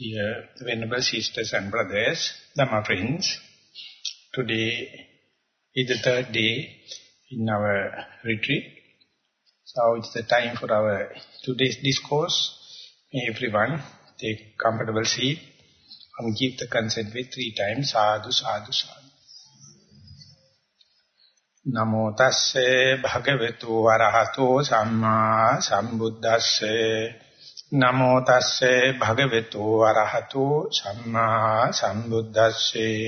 Dear Venerable Sisters and Brothers, Dhamma friends, today is the third day in our retreat. So it's the time for our today's discourse. May everyone take comfortable seat and give the consent with three times, sadhu, sadhu, sadhu. නමෝ තස්සේ භගවතු වරහතෝ සම්මා සම්බුද්දස්සේ නමෝ තස්සේ භගවතු අරහතෝ සම්මා සම්බුද්දස්සේ.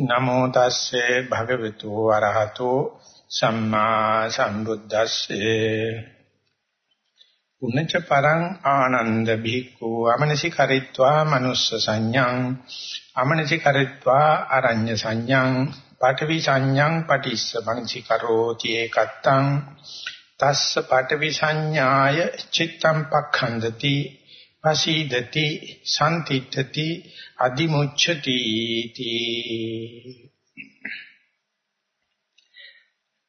නමෝ තස්සේ භගවතු අරහතෝ සම්මා සම්බුද්දස්සේ. උන්නච පරං ආනන්ද භික්ඛු අමනසි කරිත්වා මනුස්ස සංඥං අමනසි කරිත්වා අරඤ්‍ය සංඥං පඨවි සංඥං පටිස්ස මනසි කරෝති ඒකත්තං. තස්ස පඨවි සංඥාය චිත්තම් පක්ඛන්දති පසීදති සම්තිත්‍ති අදිමුච්ඡති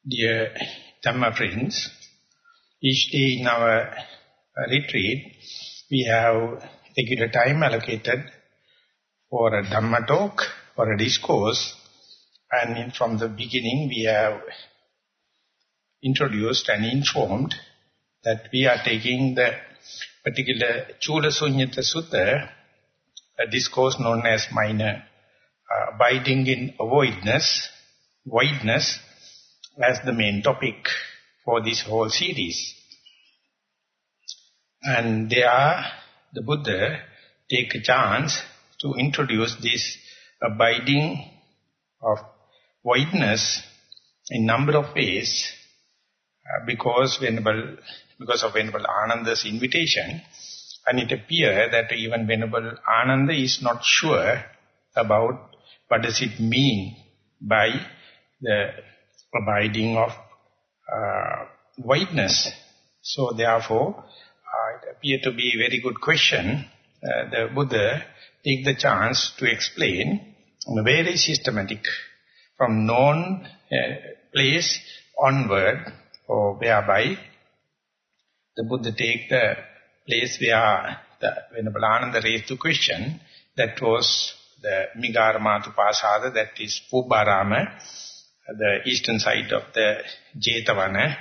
Dear Dhamma friends, each day in our retreat, we have regular time allocated for a Dhamma talk, for a discourse, and in, from the beginning we have introduced and informed that we are taking the particular Chula Sunyata Sutta, a discourse known as minor uh, abiding in avoidness, voidness, as the main topic for this whole series. And there, the Buddha take a chance to introduce this abiding of voidness in number of ways uh, because Venerable, because of Venerable Ananda's invitation, and it appears that even Venerable Ananda is not sure about what does it mean by the abiding of uh, voidness. So therefore, uh, it appears to be a very good question. Uh, the Buddha take the chance to explain in a very systematic from known uh, place onward or whereby the Buddha take the place where the Venerable Ananda raised the question, that was the Migaramatu that is Pubbarama, the eastern side of the Jetavana,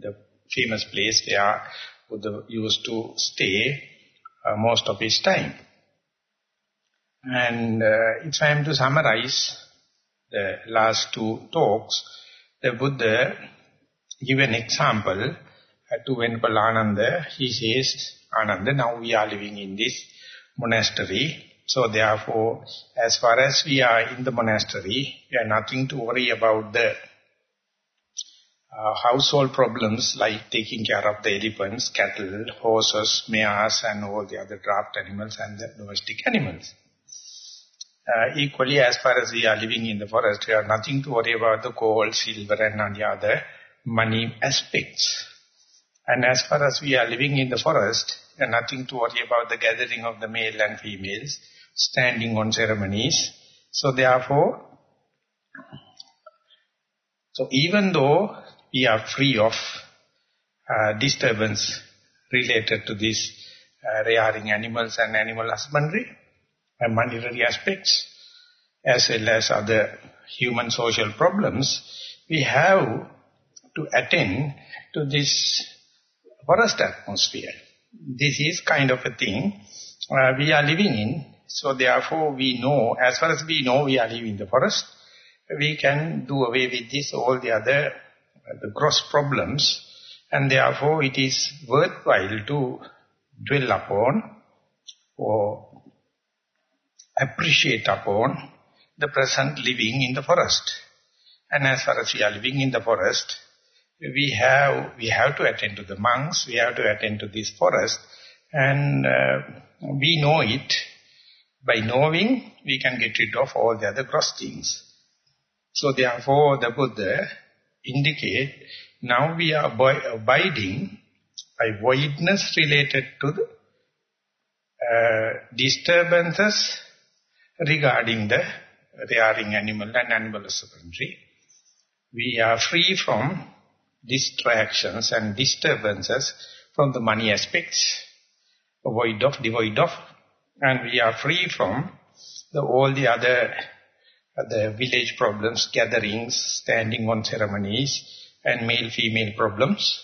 the famous place where Buddha used to stay uh, most of his time. And uh, if I am to summarize the last two talks, the Buddha give an example uh, to Venerable Ananda. He says, Ananda, now we are living in this monastery. So therefore, as far as we are in the monastery, we are nothing to worry about the uh, household problems like taking care of the elephants, cattle, horses, mares and all the other draft animals and the domestic animals. Uh, equally, as far as we are living in the forest, we have nothing to worry about the gold, silver and any other money aspects. And as far as we are living in the forest, nothing to worry about the gathering of the male and females, standing on ceremonies. So therefore, so even though we are free of uh, disturbance related to these uh, rearing animals and animal husbandry and monetary aspects, as well as other human social problems, we have to attend to this forest atmosphere. This is kind of a thing uh, we are living in. So therefore we know, as far as we know we are living in the forest, we can do away with this, all the other, uh, the gross problems. And therefore it is worthwhile to dwell upon or appreciate upon the present living in the forest. And as far as we are living in the forest, we have we have to attend to the monks, we have to attend to this forest, and uh, we know it. By knowing, we can get rid of all the other gross things. So therefore, the Buddha indicate, now we are abiding by voidness related to the uh, disturbances regarding the rearing animal and animal husbandry. We are free from distractions and disturbances from the money aspects, void of, devoid of and we are free from the, all the other the village problems, gatherings, standing on ceremonies, and male-female problems.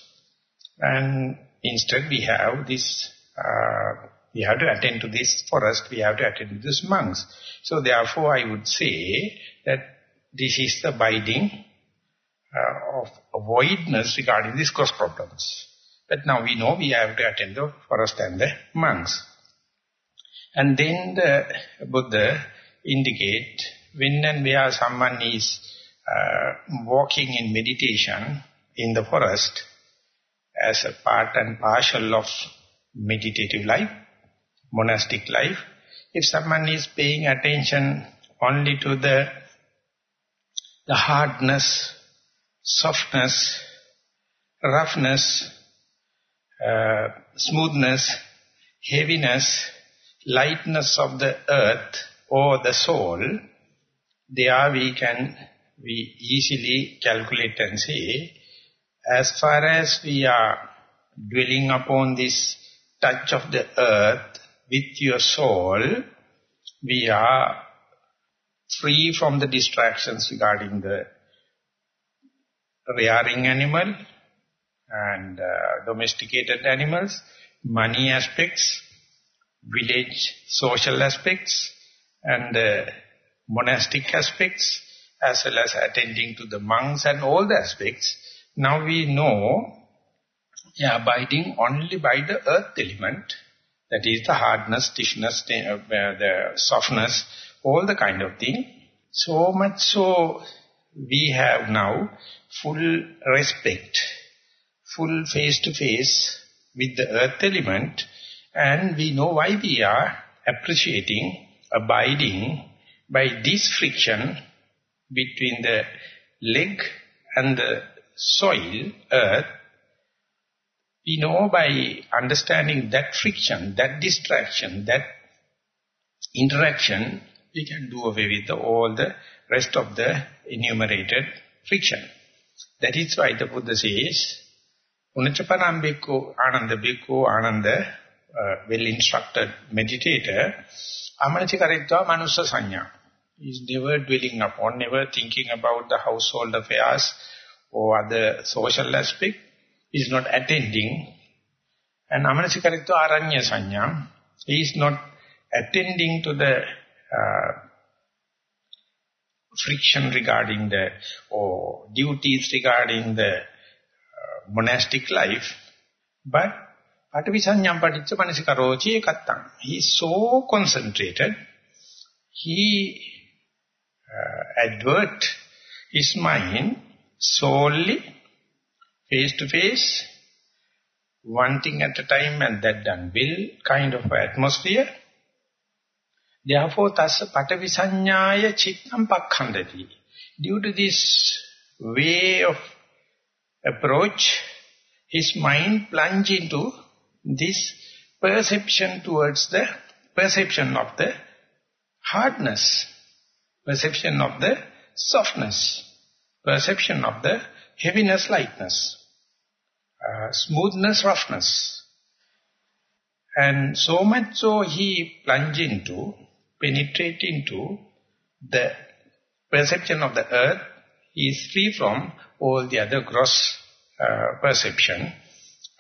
And instead we have this, uh, we have to attend to this forest, we have to attend to this monks. So therefore I would say that this is the binding uh, of avoidance regarding these cross problems. But now we know we have to attend the forest and the monks. And then the Buddha indicate when and where someone is uh, walking in meditation in the forest as a part and partial of meditative life, monastic life, if someone is paying attention only to the, the hardness, softness, roughness, uh, smoothness, heaviness, lightness of the earth or the soul, there we can we easily calculate and say, as far as we are dwelling upon this touch of the earth with your sole, we are free from the distractions regarding the rearing animal and uh, domesticated animals, money aspects, village social aspects, and uh, monastic aspects, as well as attending to the monks and all the aspects. Now we know are abiding only by the earth element, that is the hardness, uh, the softness, all the kind of thing. So much so we have now full respect, full face-to-face -face with the earth element and we know why we are appreciating, abiding by this friction between the leg and the soil, earth, we know by understanding that friction, that distraction, that interaction, we can do away with the, all the rest of the enumerated friction. That is why the Buddha says, Unachapanam bhikkhu, Ananda bhikkhu, Ananda, uh, well-instructed meditator, Amanasikaritva manusa sanya. Is never dwelling upon, never thinking about the household affairs or other social aspect, is not attending. And amanasikaritva aranya sanya, he is not attending to the uh, friction regarding the, or duties regarding the uh, monastic life, but Patavisanyam paticca manasikarochi ekattam. He is so concentrated, he uh, advert his mind solely face-to-face, -face, one thing at a time and that done will kind of atmosphere. Therefore, tassa patavisanyaya chittam pakkhandati. Due to this way of approach, his mind plunge into this perception towards the perception of the hardness perception of the softness, perception of the heaviness, lightness, uh, smoothness, roughness. And so much so he plunge into, penetrate into the perception of the earth, he is free from all the other gross uh, perception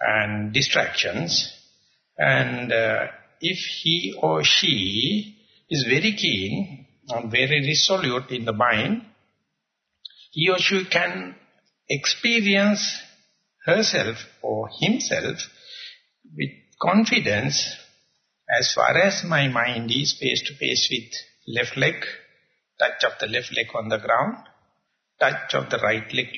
and distractions. And uh, if he or she is very keen and very resolute in the mind, he or she can experience herself or himself with confidence as far as my mind is face-to-face -face with left leg, touch of the left leg on the ground, touch of the right leg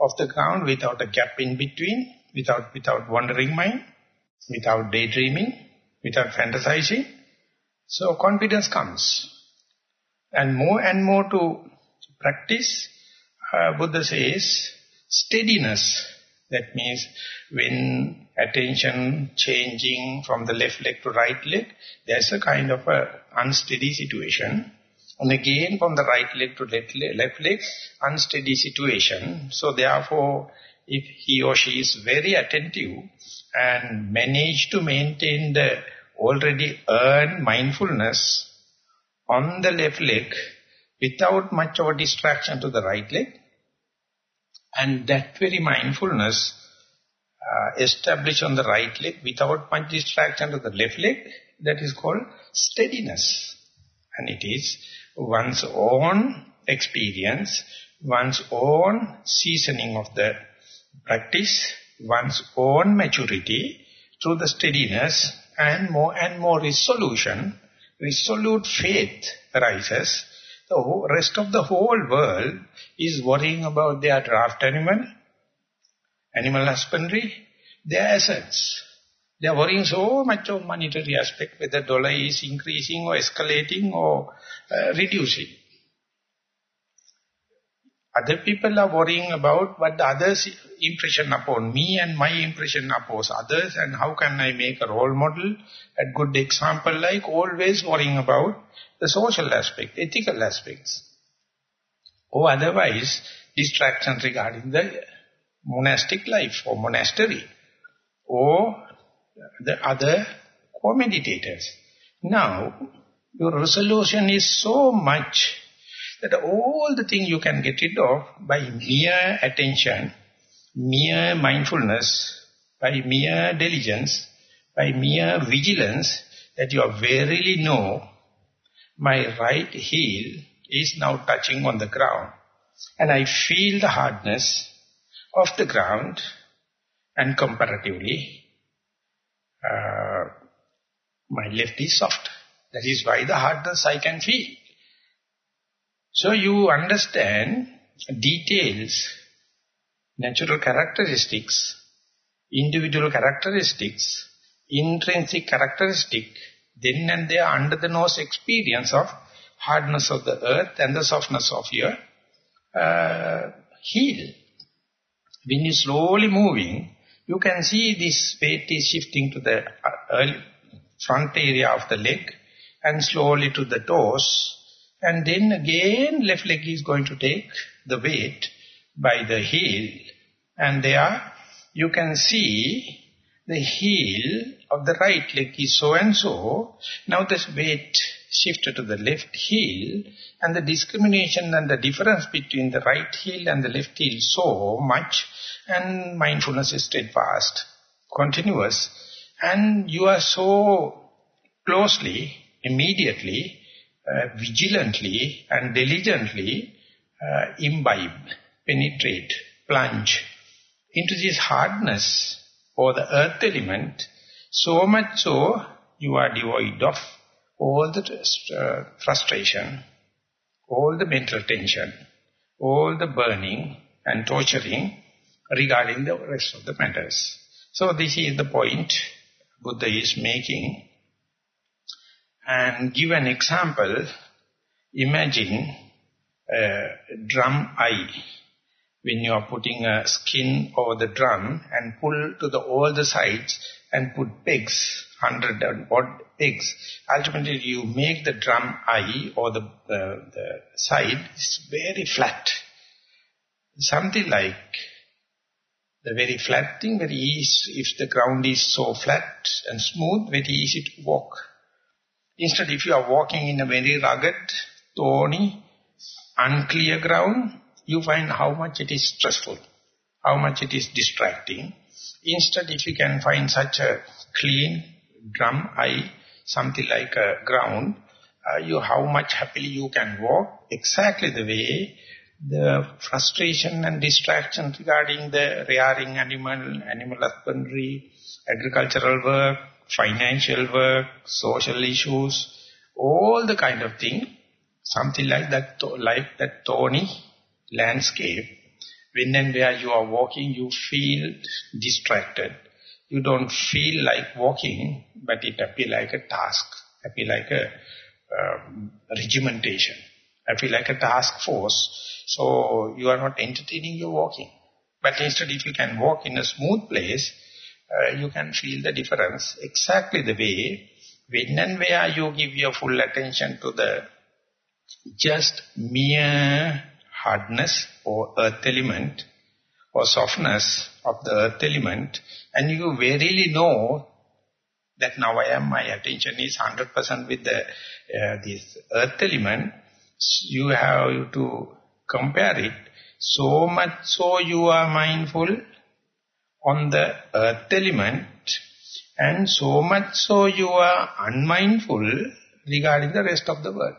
of the ground without a gap in between, without, without wandering mind, without daydreaming, without fantasizing. So confidence comes. And more and more to practice, uh, Buddha says, steadiness. That means when attention changing from the left leg to right leg, there's a kind of a unsteady situation. And again from the right leg to left leg, left leg, unsteady situation. So therefore, if he or she is very attentive and manage to maintain the already earned mindfulness on the left leg without much of a distraction to the right leg. And that very mindfulness uh, established on the right leg without much distraction to the left leg, that is called steadiness. And it is one's own experience, one's own seasoning of the practice, one's own maturity through the steadiness and more and more resolution, resolute faith arises. The rest of the whole world is worrying about their draft animal, animal husbandry, their assets. They are worrying so much of monetary aspect, whether dollar is increasing or escalating or uh, reducing. Other people are worrying about what the others' impression upon me and my impression upon others and how can I make a role model, a good example like always worrying about the social aspect, ethical aspects. Or otherwise, distractions regarding the monastic life or monastery or the other co-meditators. Now, your resolution is so much that all the things you can get rid of by mere attention, mere mindfulness, by mere diligence, by mere vigilance, that you are verily know my right heel is now touching on the ground. And I feel the hardness of the ground and comparatively uh, my left is soft. That is why the hardness I can feel. So you understand details, natural characteristics, individual characteristics, intrinsic characteristic, then and there under the nose experience of hardness of the earth and the softness of your uh, heel. When you slowly moving, you can see this weight is shifting to the uh, front area of the leg and slowly to the toes and then again left leg is going to take the weight by the heel. And there you can see the heel of the right leg is so and so. Now this weight shifted to the left heel and the discrimination and the difference between the right heel and the left heel so much and mindfulness is steadfast, continuous and you are so closely, immediately uh, vigilantly and diligently uh, imbibe, penetrate, plunge into this hardness or the earth element, so much so you are devoid of all the uh, frustration, all the mental tension, all the burning and torturing regarding the rest of the matters. So this is the point Buddha is making and give an example, imagine a drum eye. When you are putting a skin over the drum and pull to the all the sides and put pegs, hundred and odd pegs, ultimately you make the drum eye or the, the, the side is very flat. Something like the very flat thing, very easy, if the ground is so flat and smooth, very easy to walk. Instead, if you are walking in a very rugged, thorny, unclear ground, you find how much it is stressful, how much it is distracting. Instead, if you can find such a clean drum eye, something like a ground, uh, you how much happily you can walk, exactly the way the frustration and distraction regarding the rearing animal, animal husbandry, agricultural work, financial work, social issues, all the kind of thing, something like that, like that thorny landscape, when and where you are walking, you feel distracted. You don't feel like walking, but it appears like a task, appears like a um, regimentation. Feel like a task force. So you are not entertaining your walking. But instead, if you can walk in a smooth place, uh, you can feel the difference. Exactly the way when and where you give your full attention to the just mere hardness or earth element or softness of the earth element. And you verily know that now I am, my attention is 100% with the uh, this earth element, you have to compare it. So much so you are mindful on the earth element and so much so you are unmindful regarding the rest of the world.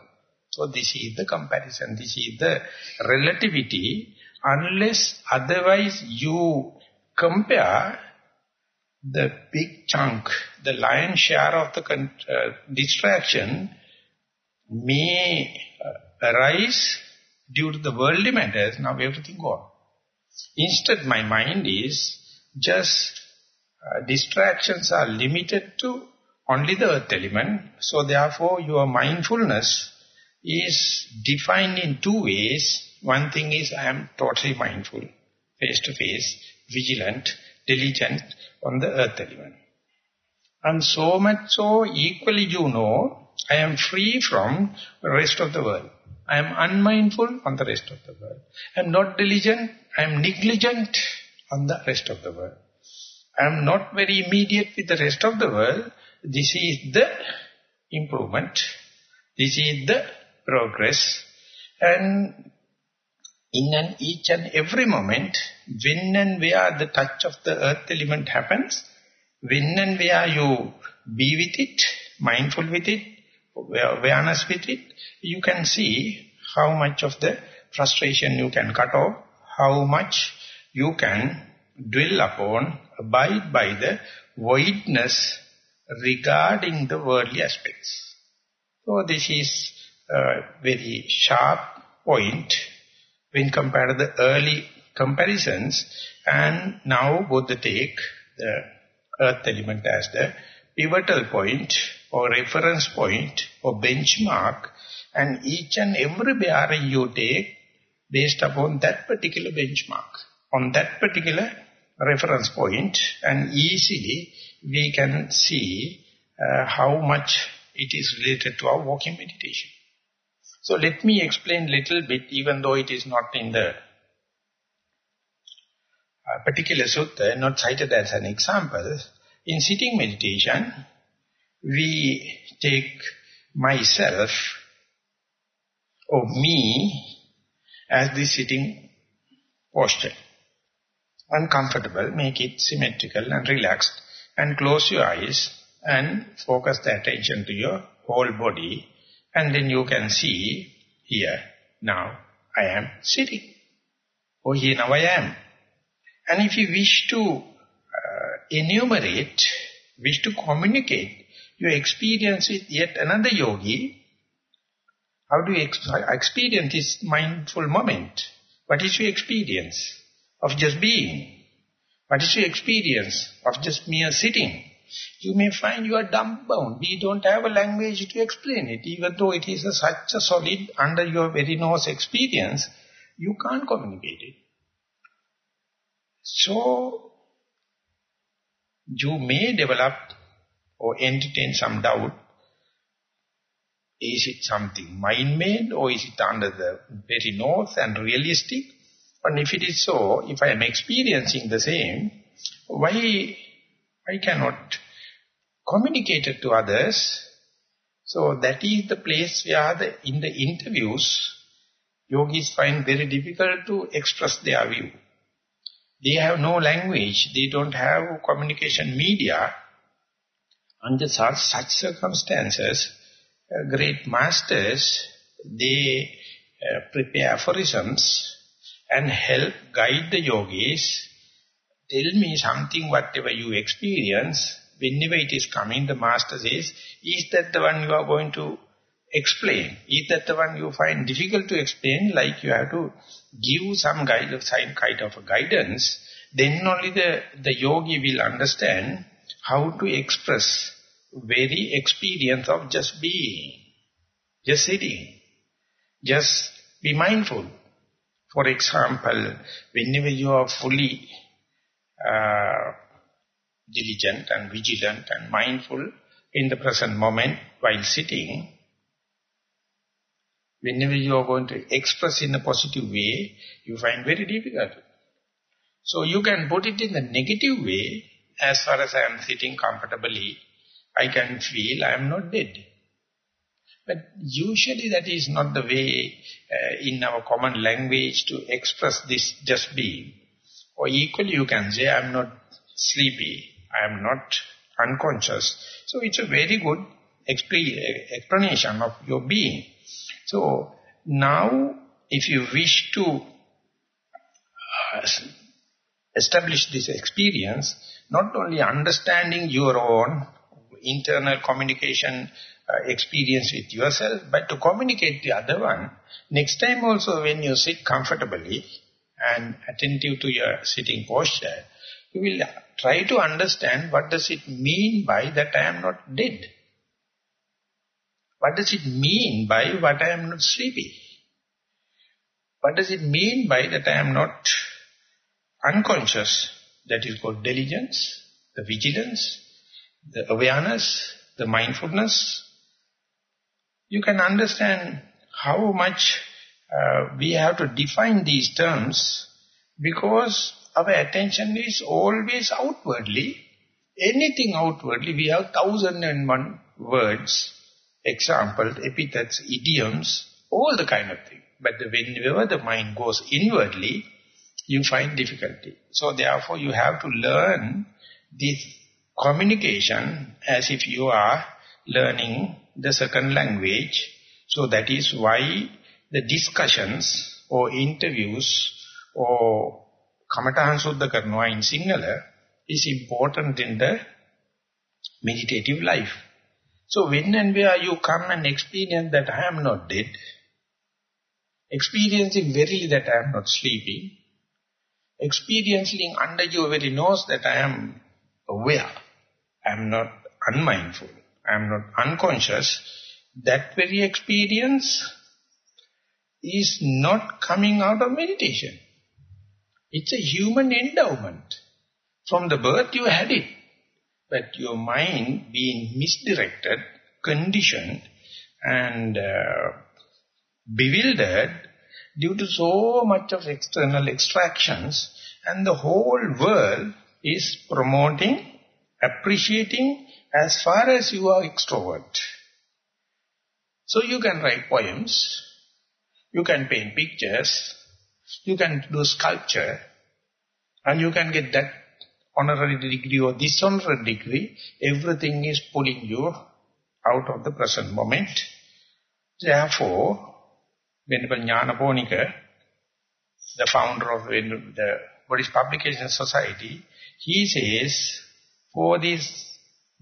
So this is the comparison, this is the relativity. Unless otherwise you compare the big chunk, the lion's share of the uh, distraction may uh, arise due to the worldly matters, now everything gone. Instead, my mind is just uh, distractions are limited to only the earth element. So therefore, your mindfulness is defined in two ways. One thing is I am totally mindful, face-to-face, -face, vigilant, diligent on the earth element. And so much so, equally you know, I am free from the rest of the world. I am unmindful on the rest of the world. I am not diligent, I am negligent on the rest of the world. I am not very immediate with the rest of the world. This is the improvement. This is the progress. And in and each and every moment, when and where the touch of the earth element happens, when and where you be with it, mindful with it, awareness with it, you can see how much of the frustration you can cut off, how much you can dwell upon, abide by the voidness regarding the worldly aspects. So this is a very sharp point when compared to the early comparisons and now Buddha take the earth element as the pivotal point or reference point or benchmark and each and every bearing you take based upon that particular benchmark, on that particular reference point and easily we can see uh, how much it is related to our walking meditation. So let me explain little bit even though it is not in the uh, particular sutta, not cited as an example. In sitting meditation, we take myself or me as the sitting posture uncomfortable, make it symmetrical and relaxed and close your eyes and focus the attention to your whole body and then you can see here, now I am sitting. Or oh, here now I am. And if you wish to uh, enumerate, wish to communicate your experience with yet another yogi, how do you ex experience this mindful moment? What is your experience? Of just being? What is your experience of just mere sitting? You may find you are dumbbound. We don't have a language to explain it. Even though it is a, such a solid, under your very nose experience, you can't communicate it. So, you may develop or entertain some doubt. Is it something mind-made or is it under the very nose and realistic? And if it is so, if I am experiencing the same, why I cannot communicate it to others? So that is the place where the, in the interviews, yogis find very difficult to express their view. They have no language, they don't have communication media. Under such, such circumstances, uh, great masters, they uh, prepare aphorisms and help guide the yogis. Tell me something, whatever you experience, whenever it is coming, the master says, is that the one you are going to explain? Is that the one you find difficult to explain, like you have to give some guide of kind of guidance, then only the, the yogi will understand how to express very experience of just being, just sitting, just be mindful. For example, whenever you are fully uh, diligent and vigilant and mindful in the present moment while sitting, whenever you are going to express in a positive way, you find very difficult. So you can put it in the negative way, as far as I am sitting comfortably, I can feel I am not dead. But usually that is not the way uh, in our common language to express this just being. Or equally you can say, I am not sleepy, I am not unconscious. So it's a very good explanation of your being. So now if you wish to uh, establish this experience, not only understanding your own internal communication uh, experience with yourself, but to communicate the other one, next time also when you sit comfortably and attentive to your sitting posture, you will try to understand what does it mean by that I am not dead. What does it mean by what I am not sleepy? What does it mean by that I am not unconscious? That is called diligence, the vigilance, the awareness, the mindfulness. You can understand how much uh, we have to define these terms because our attention is always outwardly. Anything outwardly, we have thousand and one words, examples, epithets, idioms, all the kind of thing. But the, whenever the mind goes inwardly, you find difficulty. So therefore you have to learn this communication as if you are learning the second language. So that is why the discussions or interviews or kamatahan suddha karnawa in Sinhala is important in the meditative life. So when and where you come and experience that I am not dead, experiencing verily that I am not sleeping, experiencing under your very nose that I am aware, I am not unmindful, I am not unconscious, that very experience is not coming out of meditation. It's a human endowment. From the birth you had it. But your mind being misdirected, conditioned and uh, bewildered due to so much of external extractions and the whole world is promoting, appreciating as far as you are extrovert. So you can write poems, you can paint pictures, you can do sculpture, and you can get that honorary degree or dishonorary degree, everything is pulling you out of the present moment. Therefore, Venerable Nyanaponika, the founder of the Buddhist Publication Society, he says, for this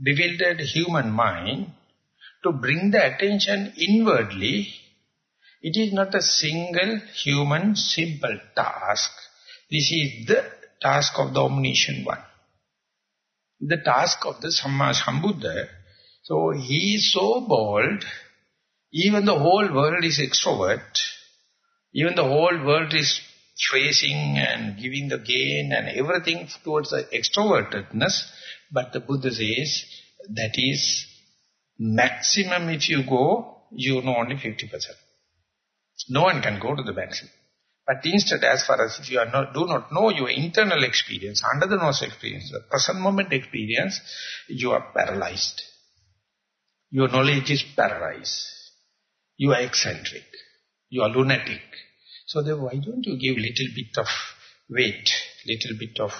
bewildered human mind, to bring the attention inwardly, it is not a single human simple task. This is the task of the omniscient one. The task of the Samma Sambuddha. So he is so bold even the whole world is extrovert. Even the whole world is tracing and giving the gain and everything towards the extrovertedness. But the Buddha says that is maximum if you go, you know only 50%. No one can go to the maximum. But instead, as far as if you are not, do not know your internal experience, under the nose experience, the present moment experience, you are paralyzed. Your knowledge is paralyzed. You are eccentric. You are lunatic. So then why don't you give little bit of weight, little bit of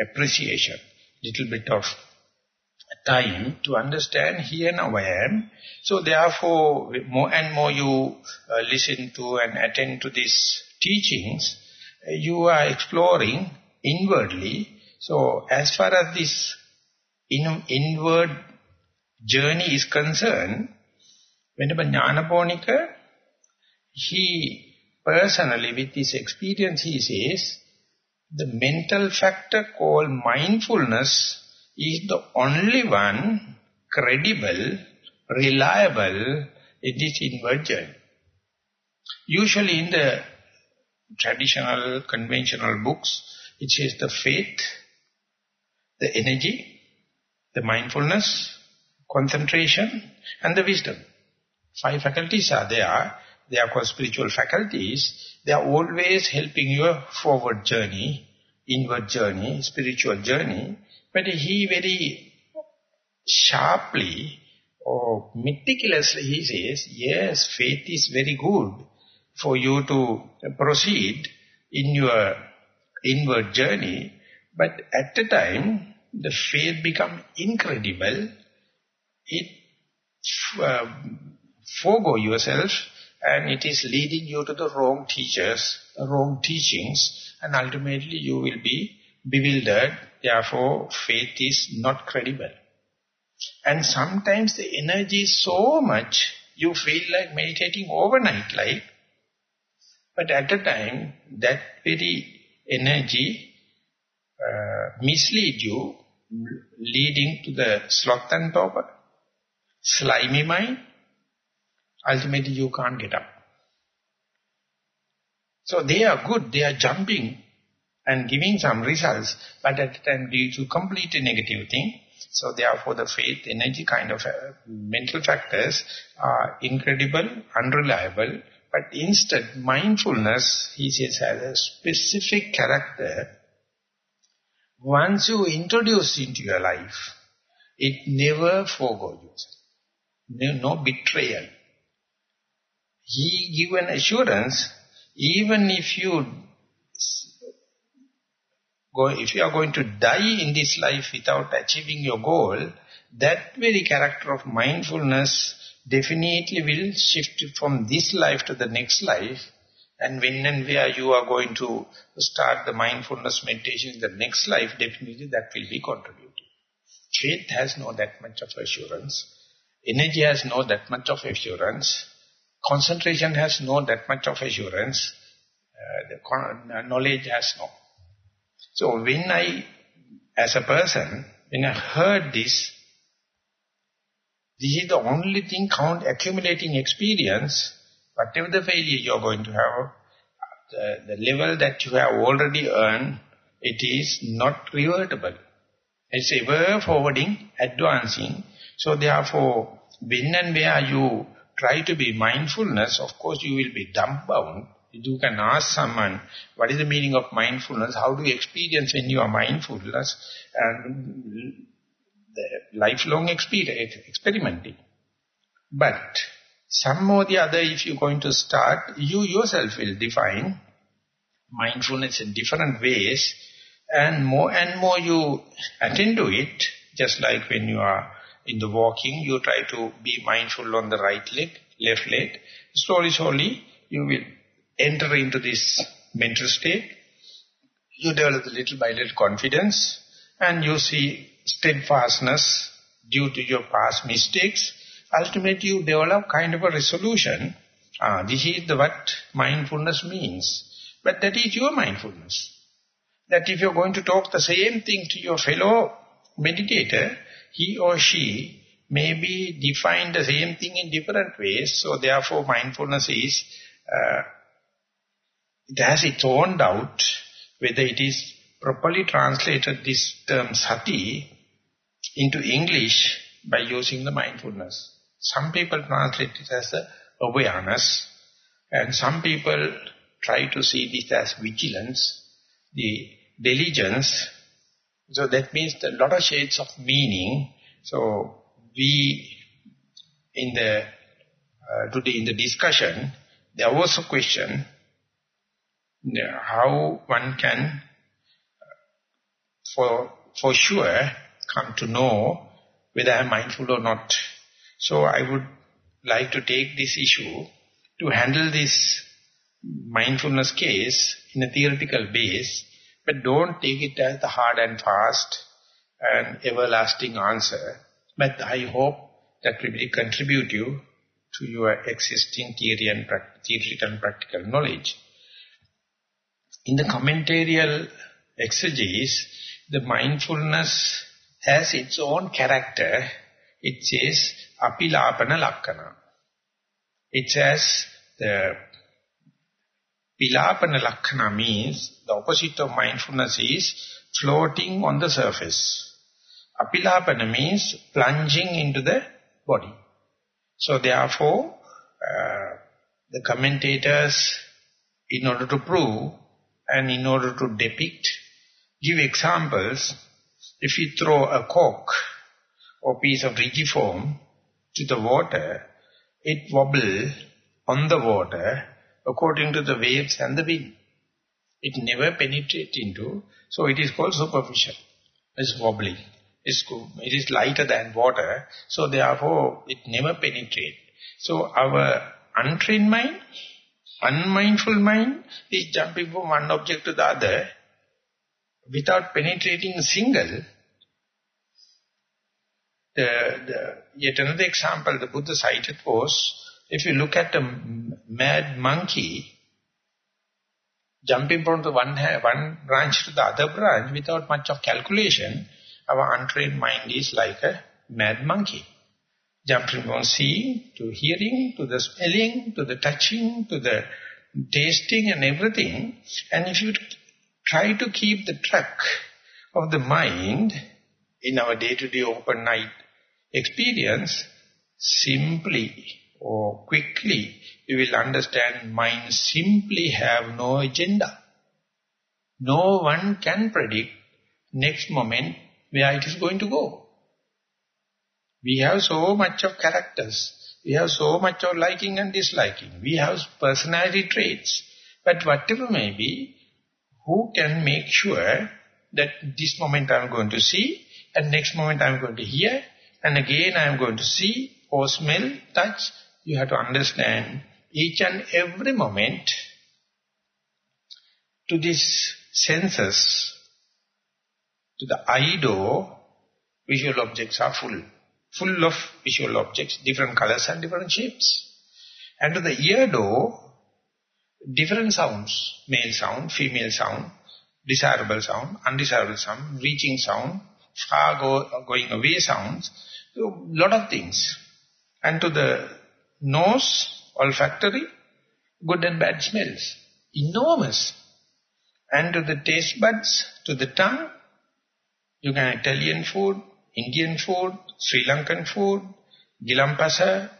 appreciation, little bit of time to understand here now I am. So therefore, more and more you uh, listen to and attend to these teachings, uh, you are exploring inwardly. So as far as this in, inward journey is concerned, Venerable Nyanaponika, he personally with his experience he says, the mental factor called mindfulness is the only one credible, reliable in this inward. Usually in the traditional, conventional books, it says the faith, the energy, the mindfulness, concentration and the wisdom. Five faculties are there. They are called spiritual faculties. They are always helping your forward journey, inward journey, spiritual journey. But he very sharply or meticulously he says, yes, faith is very good for you to proceed in your inward journey, but at the time, the faith become incredible, it uh, forego yourself and it is leading you to the wrong teachers, the wrong teachings, and ultimately you will be bewildered. Therefore, faith is not credible. And sometimes the energy is so much, you feel like meditating overnight like, but at a time, that very energy uh, mislead you, leading to the sloth and torpor, slimy mind, ultimately you can't get up. So they are good, they are jumping and giving some results, but at the time due to completely negative thing. So therefore the faith, energy kind of uh, mental factors are incredible, unreliable, but instead mindfulness, he says, has a specific character. Once you introduce into your life, it never forgoes you. No, no betrayal. He give an assurance, even if you go, if you are going to die in this life without achieving your goal, that very character of mindfulness definitely will shift from this life to the next life. And when and where you are going to start the mindfulness meditation in the next life, definitely that will be contributing. Faith has no that much of assurance. Energy has no that much of assurance. Concentration has no that much of assurance. Uh, the uh, knowledge has no. So when I, as a person, when I heard this, this is the only thing count accumulating experience, whatever the failure you're going to have, the, the level that you have already earned, it is not revertible. It's ever forwarding, advancing. So therefore, when and where you try to be mindfulness, of course you will be dumbbound. You can ask someone, what is the meaning of mindfulness? How do you experience when you are mindfulness? And the lifelong experience, experimenting. But some or the other, if you're going to start, you yourself will define mindfulness in different ways. And more and more you attend to it, just like when you are in the walking, you try to be mindful on the right leg, left leg. Slowly, slowly, you will enter into this mental state. You develop little by little confidence and you see steadfastness due to your past mistakes. Ultimately, you develop kind of a resolution. Ah, this is the, what mindfulness means. But that is your mindfulness. That if you're going to talk the same thing to your fellow meditator, he or she may be defined the same thing in different ways. So therefore mindfulness is, uh, it has its own doubt whether it is properly translated this term sati into English by using the mindfulness. Some people translate it as awareness and some people try to see this as vigilance, the diligence. So that means a lot of shades of meaning. So we, in the, uh, today in the discussion, there was a question, how one can, for, for sure, come to know whether I am mindful or not. So I would like to take this issue to handle this mindfulness case in a theoretical base, but don't take it as the hard and fast and everlasting answer. But I hope that will contribute you to your existing theory and theoretical and practical knowledge. In the commentarial exegesis, the mindfulness has its own character. It says apilapana lakkana. It says the pilapana lakkana means the opposite of mindfulness is floating on the surface. Apilapana means plunging into the body. So therefore, uh, the commentators, in order to prove and in order to depict, give examples if you throw a cork or piece of rigiform to the water, it wobble on the water according to the waves and the wind. It never penetrates into, so it is called superficial. It's wobbling. It's, it is lighter than water, so therefore it never penetrates. So our untrained mind, unmindful mind is jumping from one object to the other without penetrating a single. The, the, yet another example the Buddha cited was, if you look at a mad monkey, jumping from the one, one branch to the other branch without much of calculation, our untrained mind is like a mad monkey. Jumping from seeing to hearing, to the smelling, to the touching, to the tasting and everything. And if you try to keep the track of the mind in our day-to-day -day open night experience, simply or quickly you will understand mind simply have no agenda. No one can predict next moment where it is going to go. We have so much of characters. We have so much of liking and disliking. We have personality traits. But whatever may be, who can make sure that this moment I am going to see and next moment I am going to hear and again I am going to see or smell, touch. You have to understand each and every moment to these senses, to the eye door, visual objects are full. Full of visual objects, different colors and different shapes. And to the ear door, different sounds, male sound, female sound, desirable sound, undesirable sound, reaching sound, far go, going away sounds, a lot of things. And to the nose, olfactory, good and bad smells, enormous. And to the taste buds, to the tongue, you can Italian food, Indian food, Sri Lankan food, Gilampasa,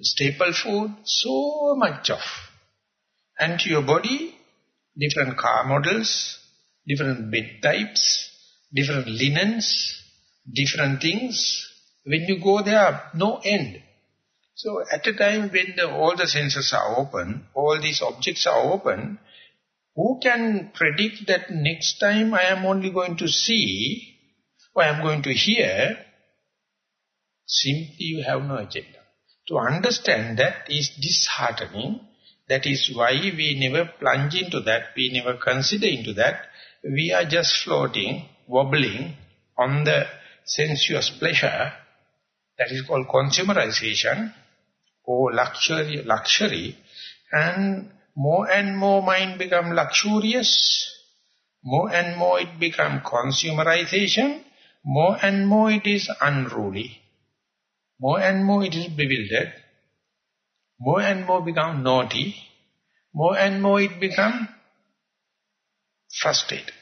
staple food, so much of and to your body, different car models, different bed types, different linens, different things. When you go there, no end. So at a time when the, all the senses are open, all these objects are open, who can predict that next time I am only going to see or I am going to hear, simply you have no agenda. To understand that is disheartening that is why we never plunge into that, we never consider into that. We are just floating, wobbling on the sensuous pleasure. That is called consumerization or luxury, luxury. And more and more mind become luxurious. More and more it become consumerization. More and more it is unruly. More and more it is bewildered more and more become naughty, more and more it become frustrated,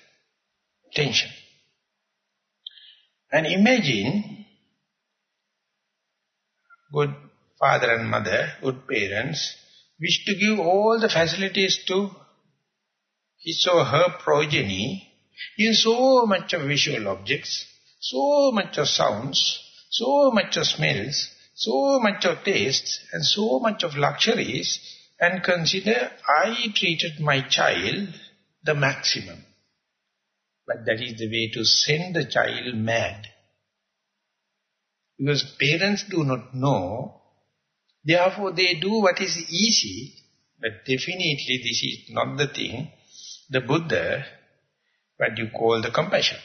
tension. And imagine good father and mother, good parents, wish to give all the facilities to his or her progeny in so much of visual objects, so much of sounds, so much of smells, so much of tastes, and so much of luxuries and consider I treated my child the maximum. But that is the way to send the child mad. Because parents do not know, therefore they do what is easy, but definitely this is not the thing, the Buddha, what you call the compassion.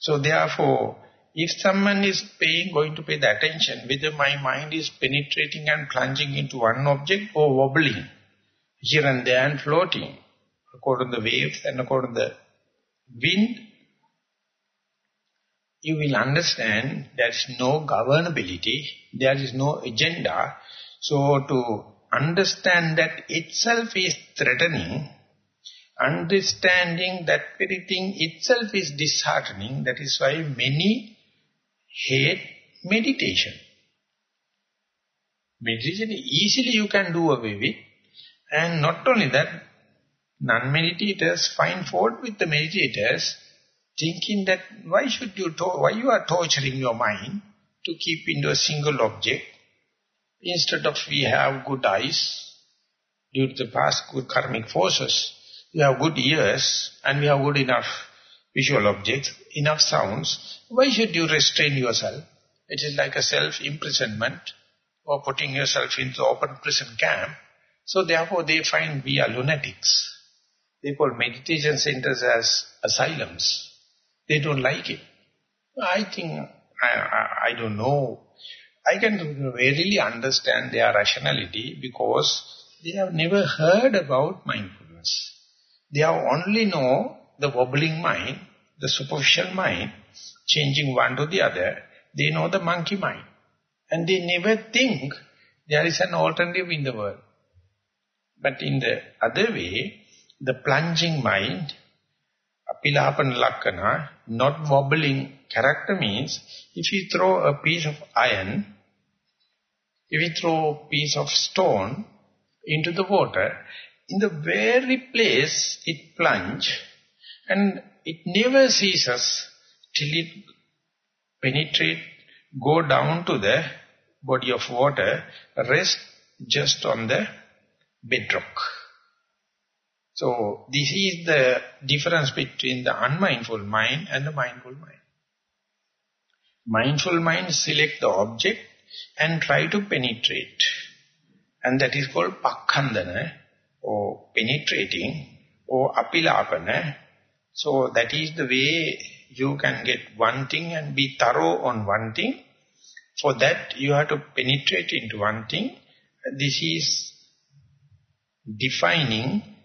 So therefore, if someone is paying, going to pay the attention, whether my mind is penetrating and plunging into one object or wobbling here and there and floating, according to the waves and according to the wind, you will understand there is no governability, there is no agenda. So to understand that itself is threatening, understanding that very thing itself is disheartening, that is why many hate meditation. Meditation easily you can do away with. And not only that, non-meditators find fault with the meditators. Thinking that why should you, why you are torturing your mind to keep into a single object, instead of we have good eyes, due to the past good karmic forces, we have good ears, and we have good enough visual objects, enough sounds, why should you restrain yourself? It is like a self-imprisonment, or putting yourself into open prison camp. So therefore they find we are lunatics. They call meditation centers as asylums. They don't like it. I think, I, I, I don't know. I can really understand their rationality because they have never heard about mindfulness. They have only know the wobbling mind, the superficial mind, changing one to the other. They know the monkey mind. And they never think there is an alternative in the world. But in the other way, the plunging mind, apilapana lakkhana, not wobbling character means, if you throw a piece of iron, if you throw a piece of stone into the water, in the very place it plunge, and it never ceases till it penetrate, go down to the body of water, rest just on the bedrock. So this is the difference between the unmindful mind and the mindful mind. Mindful mind select the object and try to penetrate. And that is called pakkhandana or penetrating or apilapana. So that is the way you can get one thing and be thorough on one thing. For that you have to penetrate into one thing. This is defining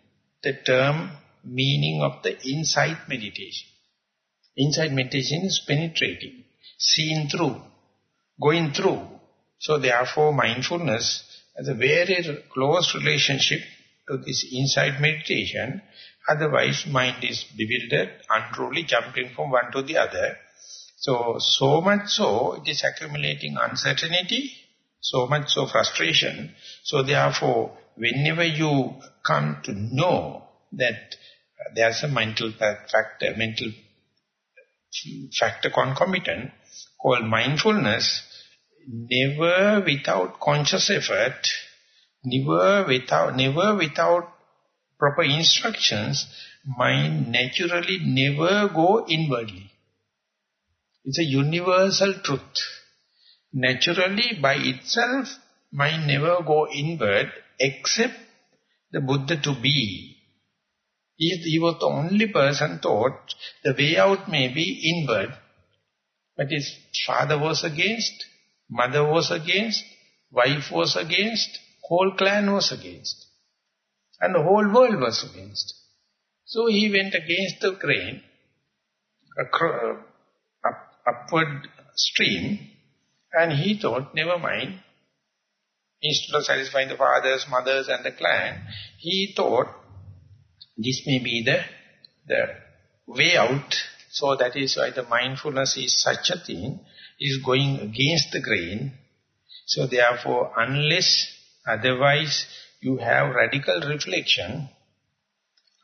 the term meaning of the insight meditation. Insight meditation is penetrating, seeing through, going through. So therefore mindfulness has a very close relationship to this insight meditation. Otherwise mind is bewildered, unruly, jumping from one to the other. So, so much so, it is accumulating uncertainty, so much so frustration. So therefore, whenever you come to know that there's a mental factor, mental factor concomitant called mindfulness, never without conscious effort, never without, never without proper instructions, mind naturally never go inwardly. It's a universal truth. Naturally, by itself, mind never go inward except the Buddha to be. He, he was the only person thought the way out may be inward, but his father was against, mother was against, wife was against, whole clan was against. And the whole world was against. So he went against the grain, up, upward stream, and he thought, never mind, instead of satisfying the fathers, mothers and the clan, he thought this may be the, the way out. So that is why the mindfulness is such a thing, is going against the grain. So therefore, unless otherwise you have radical reflection,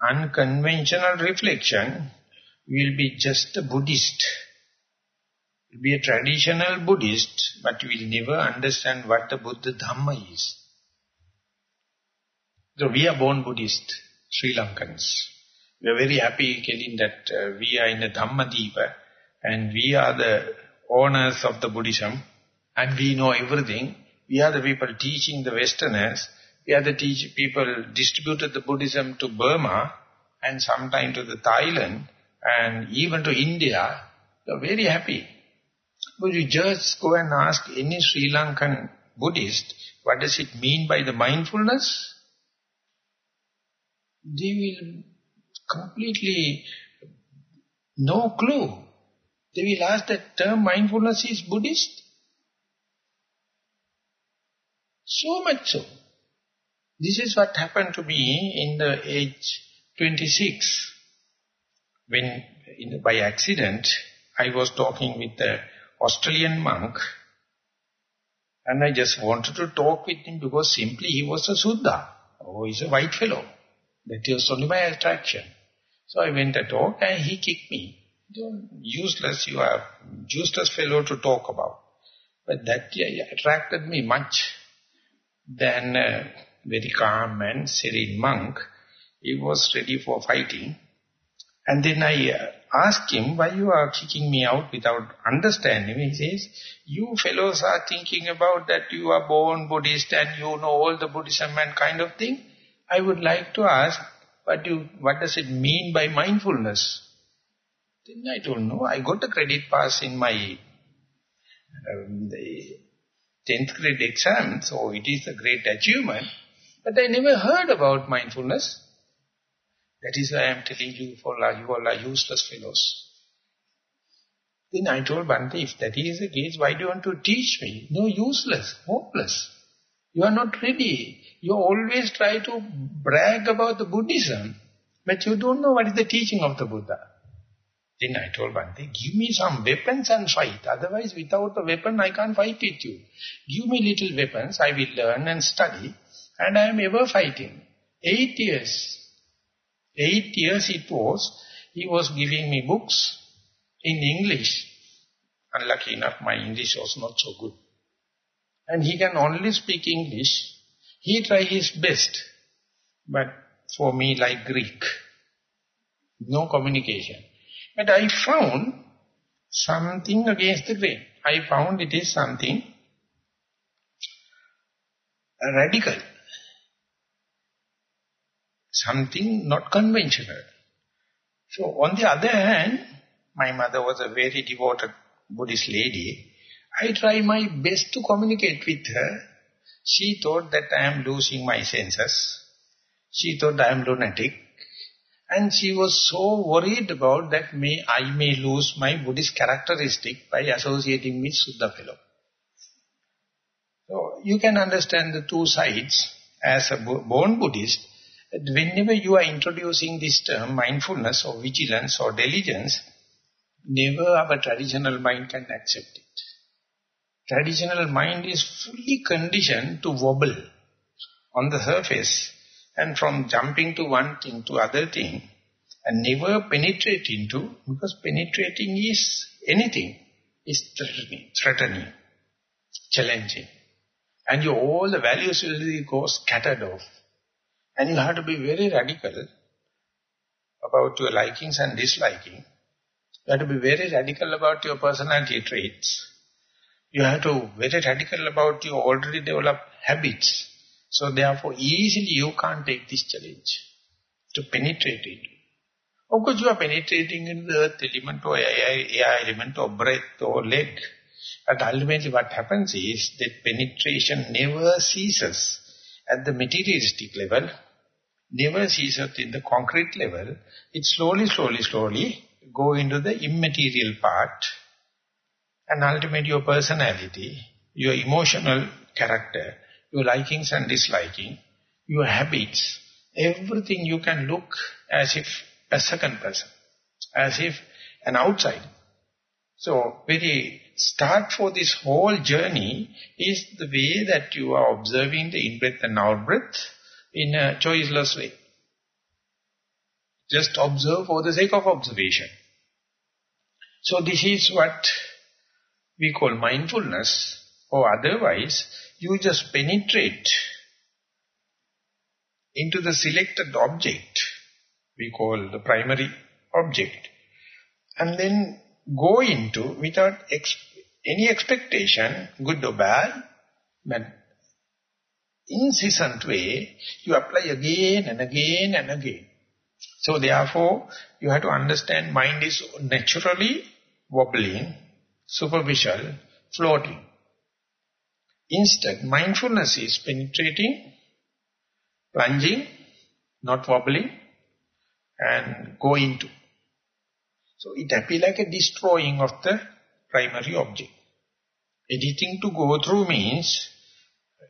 unconventional reflection, you will be just a Buddhist be a traditional Buddhist, but will never understand what the Buddha Dhamma is. So we are born Buddhist, Sri Lankans. We are very happy telling that uh, we are in the Dhamma Deepa and we are the owners of the Buddhism and we know everything. We are the people teaching the Westerners. We are the teach people distributed the Buddhism to Burma and sometime to the Thailand and even to India. We are very happy. But you just go and ask any Sri Lankan Buddhist, what does it mean by the mindfulness? They will completely no clue. They will ask that term mindfulness is Buddhist. So much so. This is what happened to me in the age 26. When, in, by accident, I was talking with the Australian monk. And I just wanted to talk with him because simply he was a Suddha. Oh, he's a white fellow. That was only my attraction. So I went to talk and he kicked me. useless, you are useless fellow to talk about. But that yeah, attracted me much. than uh, very calm and serene monk, he was ready for fighting. And then I ask him, why you are kicking me out without understanding? He says, you fellows are thinking about that you are born Buddhist and you know all the Buddhism and kind of thing. I would like to ask, what, you, what does it mean by mindfulness? Then I don't know. I got a credit pass in my um, the 10th grade exam, so it is a great achievement. But I never heard about mindfulness. That is why I am telling you, for you all are useless fellows. Then I told Bhante, if that is the case, why do you want to teach me? No, useless, hopeless. You are not ready. You always try to brag about the Buddhism, but you don't know what is the teaching of the Buddha. Then I told Bhante, give me some weapons and fight. Otherwise, without a weapon, I can't fight with you. Give me little weapons, I will learn and study, and I am ever fighting. Eight years. Eight years it was, he was giving me books in English. Unlucky enough, my English was not so good. And he can only speak English. He try his best. But for me, like Greek. No communication. But I found something against the grain. I found it is something radical. Something not conventional. So on the other hand, my mother was a very devoted Buddhist lady. I try my best to communicate with her. She thought that I am losing my senses. She thought I am lunatic. And she was so worried about that may I may lose my Buddhist characteristic by associating with Suddha fellow. So you can understand the two sides as a born Buddhist. Whenever you are introducing this term mindfulness or vigilance or diligence, never our traditional mind can accept it. Traditional mind is fully conditioned to wobble on the surface and from jumping to one thing to other thing and never penetrate into, because penetrating is anything, is threatening, threatening, challenging. And your, all the values will go scattered off. And you have to be very radical about your likings and disliking. You have to be very radical about your personality traits. You have to be very radical about your already developed habits. So therefore, easily you can't take this challenge to penetrate it. Of course, you are penetrating in the earth element or air, element or breath or leg. But ultimately what happens is that penetration never ceases at the materialistic level, never ceases in the concrete level. It slowly, slowly, slowly go into the immaterial part and ultimately your personality, your emotional character, your likings and disliking, your habits, everything you can look as if a second person, as if an outside. So, very start for this whole journey is the way that you are observing the in-breath and out-breath in uh, a choiceless way. Just observe for the sake of observation. So this is what we call mindfulness or otherwise you just penetrate into the selected object, we call the primary object, and then go into, without ex any expectation, good or bad, incessant way, you apply again and again and again. So therefore, you have to understand mind is naturally wobbling, superficial, floating. Instead, mindfulness is penetrating, plunging, not wobbling, and go into. So it appears like a destroying of the primary object. Anything to go through means,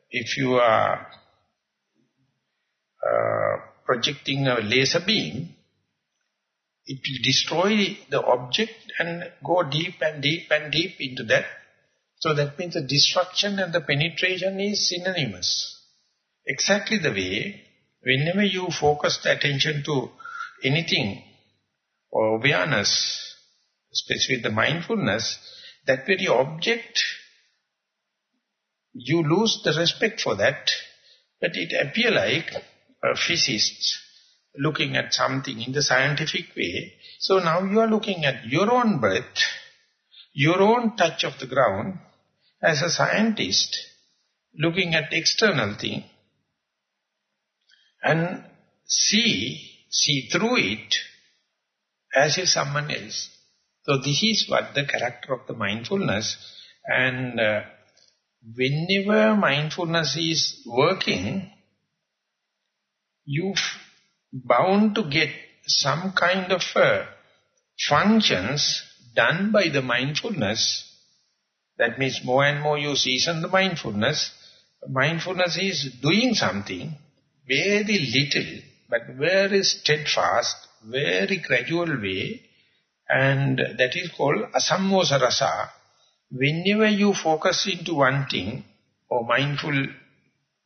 if you are uh, projecting a laser beam, it will destroy the object and go deep and deep and deep into that so that means the destruction and the penetration is synonymous. Exactly the way, whenever you focus the attention to anything or awareness especially the mindfulness, that very object, you lose the respect for that, but it appear like a physicist looking at something in the scientific way. So now you are looking at your own breath, your own touch of the ground, as a scientist, looking at external thing, and see, see through it, as if someone else. So this is what the character of the mindfulness, and uh, whenever mindfulness is working, you bound to get some kind of uh, functions done by the mindfulness. That means more and more you season the mindfulness. Mindfulness is doing something, very little, but very steadfast, very gradual way, and that is called asammosa rasa. Whenever you focus into one thing, or mindful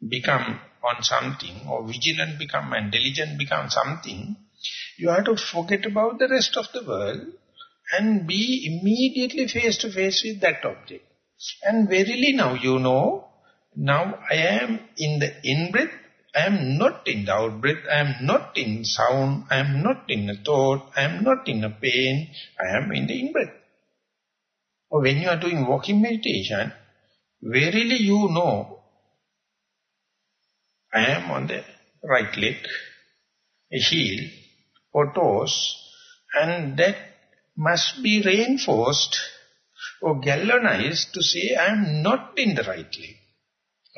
become on something, or vigilant become and diligent become something, you have to forget about the rest of the world and be immediately face to face with that object. And verily now you know, now I am in the in-breath, I am not in the out-breath, I am not in sound, I am not in a thought, I am not in a pain, I am in the in-breath. Or when you are doing walking meditation, verily you know I am on the right leg, a heel or toes, and that must be reinforced or galvanized to say I am not in the right leg,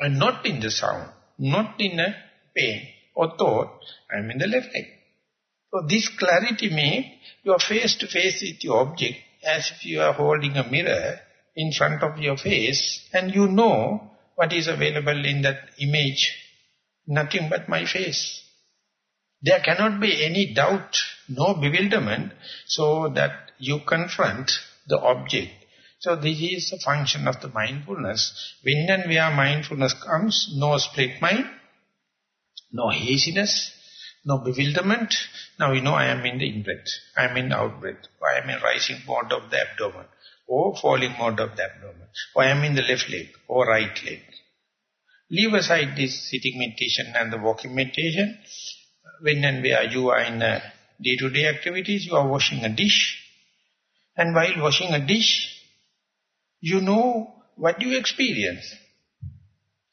I am not in the sound, not in a pain or thought, I am in the left leg. So this clarity makes you are face to face with your object as if you are holding a mirror in front of your face and you know what is available in that image nothing but my face. There cannot be any doubt, no bewilderment, so that you confront the object. So this is the function of the mindfulness. When and where mindfulness comes, no split mind, no haziness, no bewilderment. Now you know I am in the in-breath, I am in the out-breath, I am in rising mode of the abdomen, or falling mode of the abdomen, or I am in the left leg, or right leg. Leave aside this sitting meditation and the walking meditation. When and where you are in day-to-day -day activities, you are washing a dish. And while washing a dish, you know what you experience.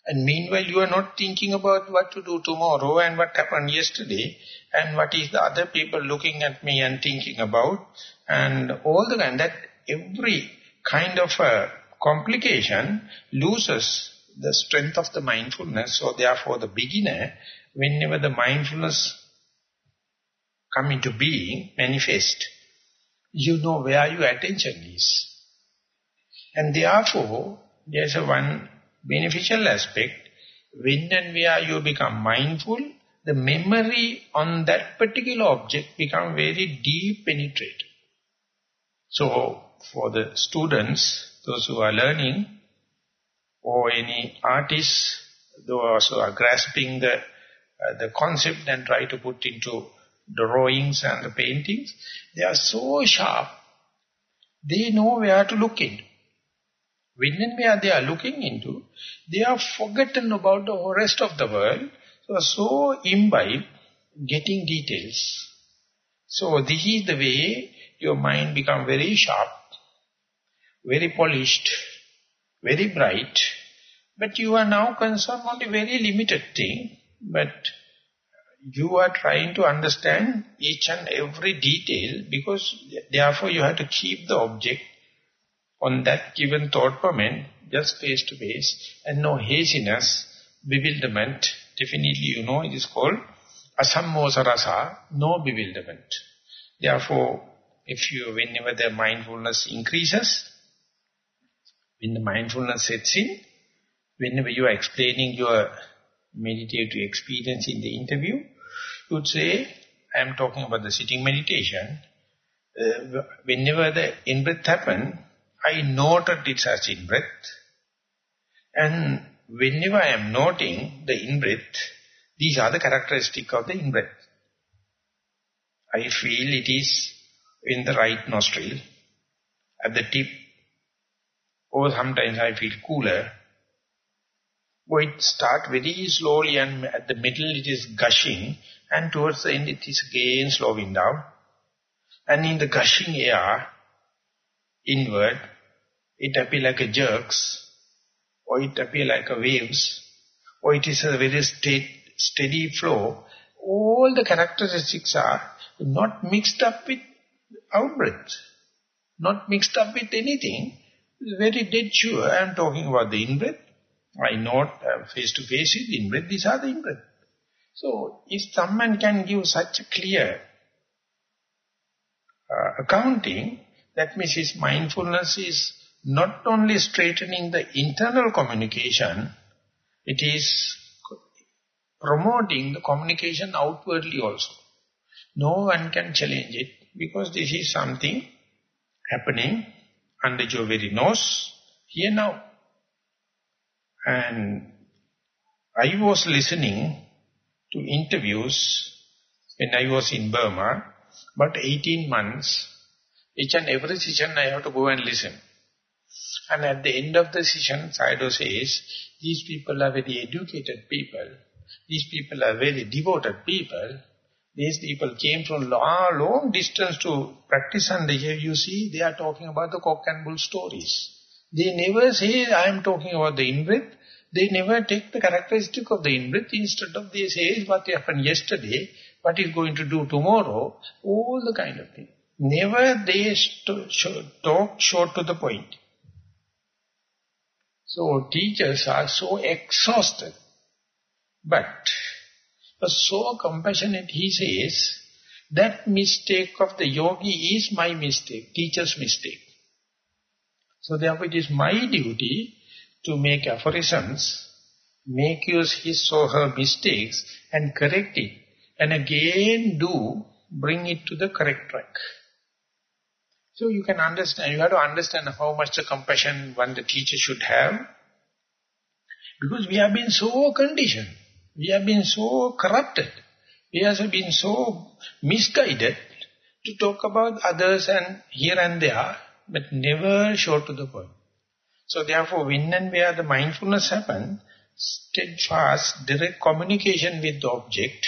And meanwhile, you are not thinking about what to do tomorrow and what happened yesterday and what is the other people looking at me and thinking about. And all the and that every kind of a complication loses the strength of the mindfulness. So therefore the beginner, whenever the mindfulness come into being, manifest, you know where your attention is. And therefore, there's a one beneficial aspect, when and where you become mindful, the memory on that particular object become very deep penetrated. So, for the students, those who are learning, or any artists, those who are grasping the, uh, the concept and try to put into drawings and the paintings, they are so sharp, they know where to look into. When and where they are looking into, they are forgotten about the rest of the world, so so imbibed, getting details. So this is the way your mind become very sharp, very polished, very bright, but you are now concerned only very limited thing, but you are trying to understand each and every detail because therefore you have to keep the object on that given thought moment just face to face and no haziness, bewilderment. Definitely you know it is called asammosarasa, no bewilderment. Therefore, if you, whenever the mindfulness increases, when the mindfulness sets in, whenever you are explaining your meditative experience in the interview, you would say, I am talking about the sitting meditation. Uh, whenever the in-breath happen, I noted it as in-breath. And whenever I am noting the in-breath, these are the characteristics of the in-breath. I feel it is in the right nostril, at the tip, or sometimes I feel cooler, or it starts very slowly and at the middle it is gushing, and towards the end it is again slowing down. And in the gushing air, inward, it appear like a jerks, or it appear like a waves, or it is a very steady flow. All the characteristics are not mixed up with out-breath, not mixed up with anything. Very dead sure, I am talking about the in-breath. I know face-to-face with in-breath, these are the in-breath. So, if someone can give such a clear uh, accounting, that means his mindfulness is not only straightening the internal communication, it is promoting the communication outwardly also. No one can challenge it because this is something happening under your very nose, here now. And I was listening to interviews when I was in Burma, but 18 months, each and every session I have to go and listen. And at the end of the session, Sayadaw says, these people are very educated people. These people are very devoted people. These people came from long, long distance to practice and here you see they are talking about the cock and bull stories. They never say, I am talking about the in-breath. They never take the characteristic of the in-breath. Instead of they say what happened yesterday, what is going to do tomorrow, all the kind of thing. Never they talk short to the point. So teachers are so exhausted. But so compassionate, he says, that mistake of the yogi is my mistake, teacher's mistake. So therefore it is my duty to make aphorisms, make use his or her mistakes and correct it. And again do, bring it to the correct track. So you can understand, you have to understand how much the compassion one the teacher should have. Because we have been so conditioned. We have been so corrupted. We have been so misguided to talk about others and here and there, but never short to the point. So therefore, when and where the mindfulness happens, steadfast, direct communication with the object,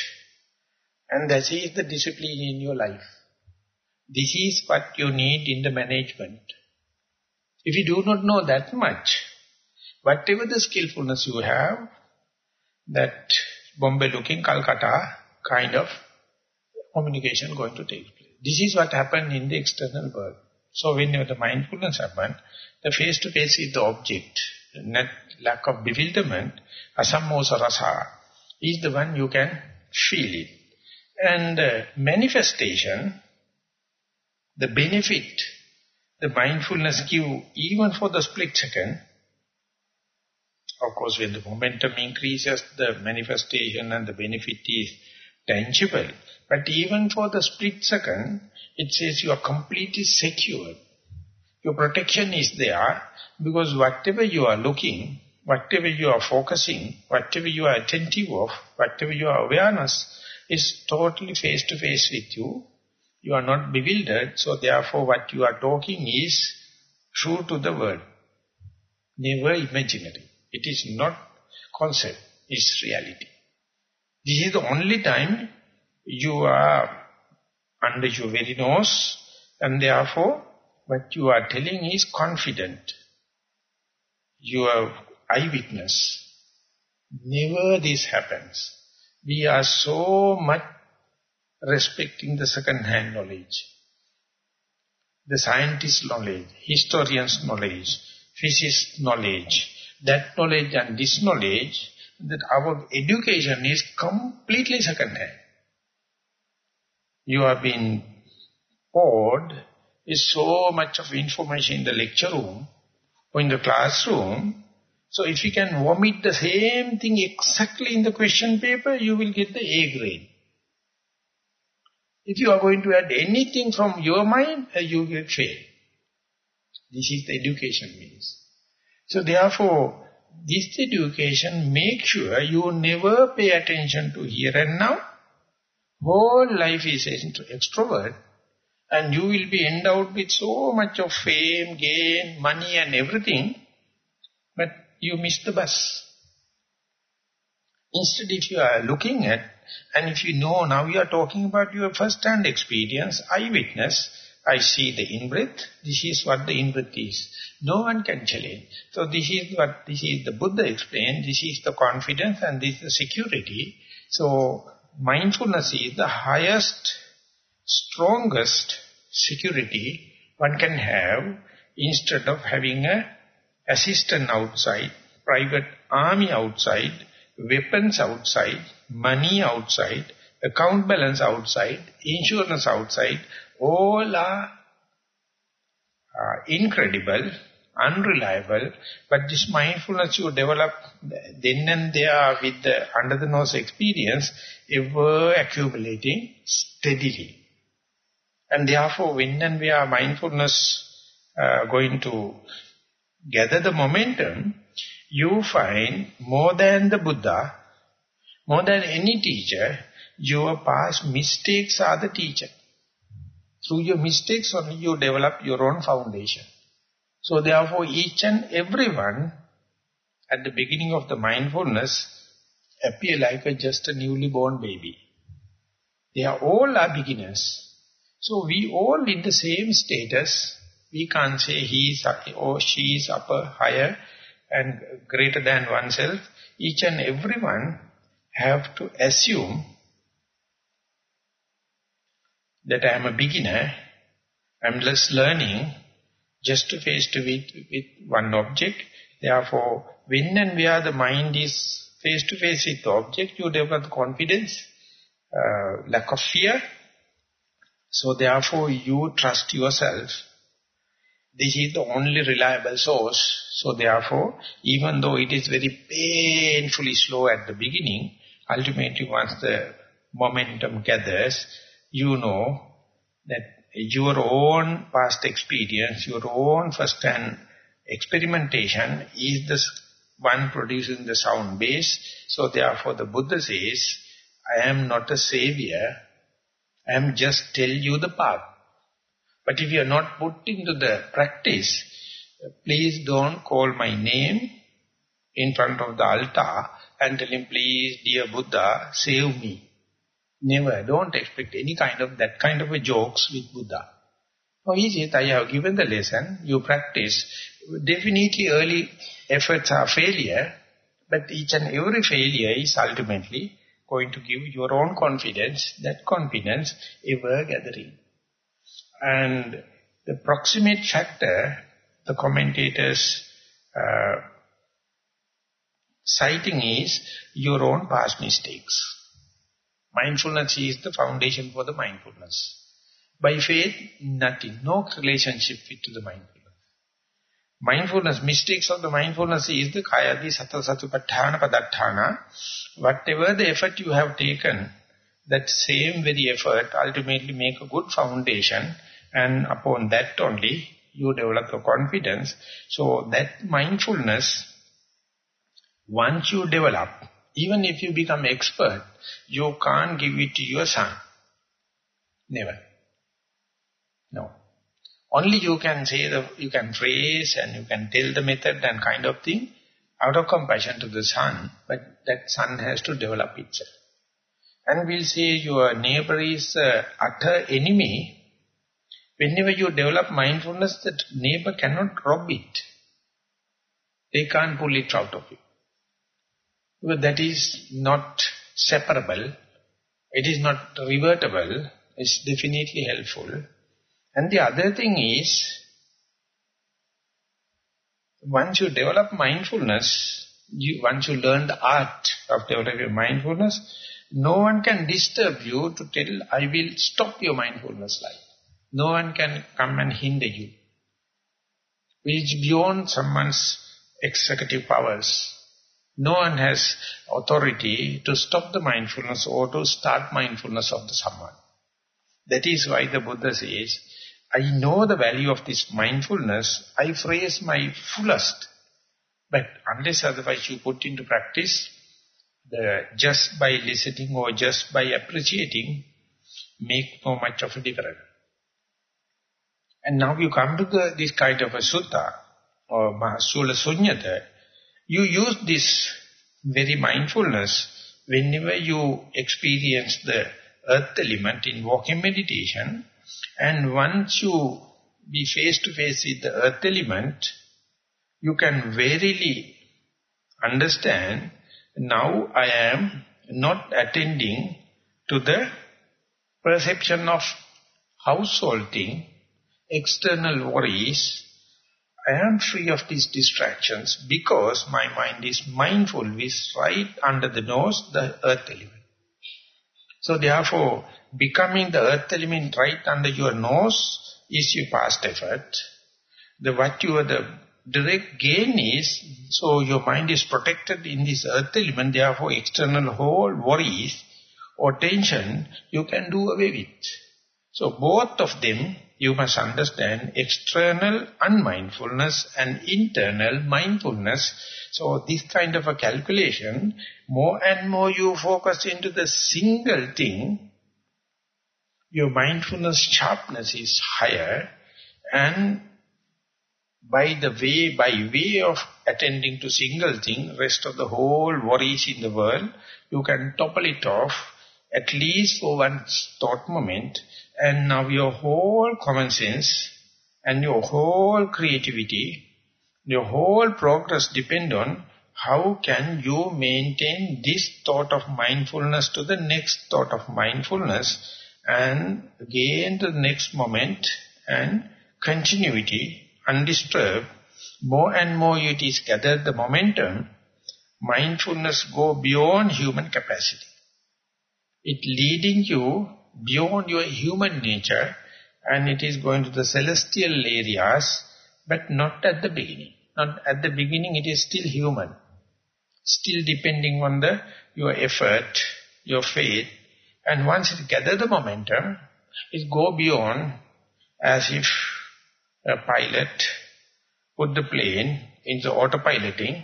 and that is the discipline in your life. This is what you need in the management. If you do not know that much, whatever the skillfulness you have, that Bombay looking Calcutta kind of communication going to take place. This is what happened in the external world. So whenever the mindfulness happens, the face-to-face -face is the object, not lack of bewilderment, asammosa rasa, is the one you can feel it. And uh, manifestation, the benefit, the mindfulness give even for the split second, of course, when the momentum increases, the manifestation and the benefit is tangible. But even for the split second, it says you are completely secured. Your protection is there because whatever you are looking, whatever you are focusing, whatever you are attentive of, whatever your awareness is totally face-to-face -face with you. You are not bewildered, so therefore what you are talking is true to the word, never imaginary. It is not concept, it's reality. This is the only time you are under your very nose and therefore what you are telling is confident. You are eyewitness. Never this happens. We are so much respecting the second-hand knowledge. The scientist's knowledge, historian's knowledge, physicist's knowledge, that knowledge and this knowledge, that our education is completely second-hand. You have been poured is so much of information in the lecture room or in the classroom. So if you can vomit the same thing exactly in the question paper, you will get the A grade. If you are going to add anything from your mind, uh, you will fail. This is the education means. So therefore, this education make sure you never pay attention to here and now. Whole life is extrovert. and you will be endowed with so much of fame, gain, money and everything, but you miss the bus. Instead, if you are looking at, and if you know, now you are talking about your first-hand experience, eyewitness, I see the in-breath, this is what the in-breath is. No one can challenge. So this is what, this is the Buddha explained, this is the confidence and this is the security. So mindfulness is the highest, strongest security one can have instead of having a assistant outside, private army outside, weapons outside, money outside, account balance outside, insurance outside, all are uh, incredible, unreliable, but this mindfulness you develop then and there with the under the nose experience, ever accumulating steadily. And therefore, when and where mindfulness uh, going to gather the momentum, you find more than the Buddha, more than any teacher, your past mistakes are the teacher. Through your mistakes only you develop your own foundation. So therefore each and everyone at the beginning of the mindfulness appear like a, just a newly born baby. They are all are beginners. So we all in the same status. We can't say he is or she is upper, higher and greater than oneself. Each and everyone have to assume that I am a beginner, I am less learning, just to face to with, with one object. Therefore, when and where the mind is face to face with the object, you develop confidence, uh, lack of fear. So therefore, you trust yourself. This is the only reliable source. So therefore, even though it is very painfully slow at the beginning, ultimately once the momentum gathers, you know that your own past experience, your own first-hand experimentation is the one producing the sound base. So therefore the Buddha says, I am not a savior, I am just tell you the path. But if you are not put into the practice, please don't call my name in front of the altar and tell him, please, dear Buddha, save me. Never, don't expect any kind of that kind of a jokes with Buddha. Oh, is it? I have given the lesson, you practice. Definitely early efforts are failure, but each and every failure is ultimately going to give your own confidence, that confidence ever gathering. And the proximate factor, the commentators uh, citing is your own past mistakes. Mindfulness is the foundation for the mindfulness. By faith, nothing, no relationship to the mindfulness. Mindfulness, mistakes of the mindfulness is the kayadi sata satipatthana padatthana. Whatever the effort you have taken, that same very effort ultimately make a good foundation and upon that only you develop the confidence. So that mindfulness, once you develop, even if you become expert, you can't give it to your son. Never. No. Only you can say, the, you can phrase and you can tell the method and kind of thing out of compassion to the son, but that son has to develop itself. And we'll say your neighbor is uh, utter enemy. Whenever you develop mindfulness, that neighbor cannot rob it. They can't pull it out of you. Because that is not separable, it is not revertible, it's definitely helpful. And the other thing is, once you develop mindfulness, you, once you learn the art of developing mindfulness, no one can disturb you to tell, I will stop your mindfulness life. No one can come and hinder you. Which beyond someone's executive powers. No one has authority to stop the mindfulness or to start mindfulness of the someone. That is why the Buddha says, I know the value of this mindfulness, I phrase my fullest. But unless otherwise you put into practice, the just by listening or just by appreciating, make no much of a difference. And now you come to the, this kind of a sutta, or Mahasula Suññata, you use this very mindfulness whenever you experience the earth element in walking meditation, and once you be face to face with the earth element, you can verily understand, now I am not attending to the perception of household thing, external worries, I am free of these distractions because my mind is mindful with right under the nose, the earth element. So therefore, becoming the earth element right under your nose is your past effort. The what you are the direct gain is, so your mind is protected in this earth element, therefore external whole worries or tension you can do away with. So both of them you must understand external unmindfulness and internal mindfulness. So this kind of a calculation, more and more you focus into the single thing, your mindfulness sharpness is higher and by the way, by way of attending to single thing, rest of the whole worries in the world, you can topple it off at least for one thought moment and now your whole common sense and your whole creativity, your whole progress depend on how can you maintain this thought of mindfulness to the next thought of mindfulness and gain the next moment and continuity undisturbed. More and more it is gathered the momentum, mindfulness go beyond human capacity. It leading you beyond your human nature and it is going to the celestial areas but not at the beginning. Not at the beginning it is still human. Still depending on the your effort, your faith and once it gather the momentum, it go beyond as if a pilot put the plane into autopiloting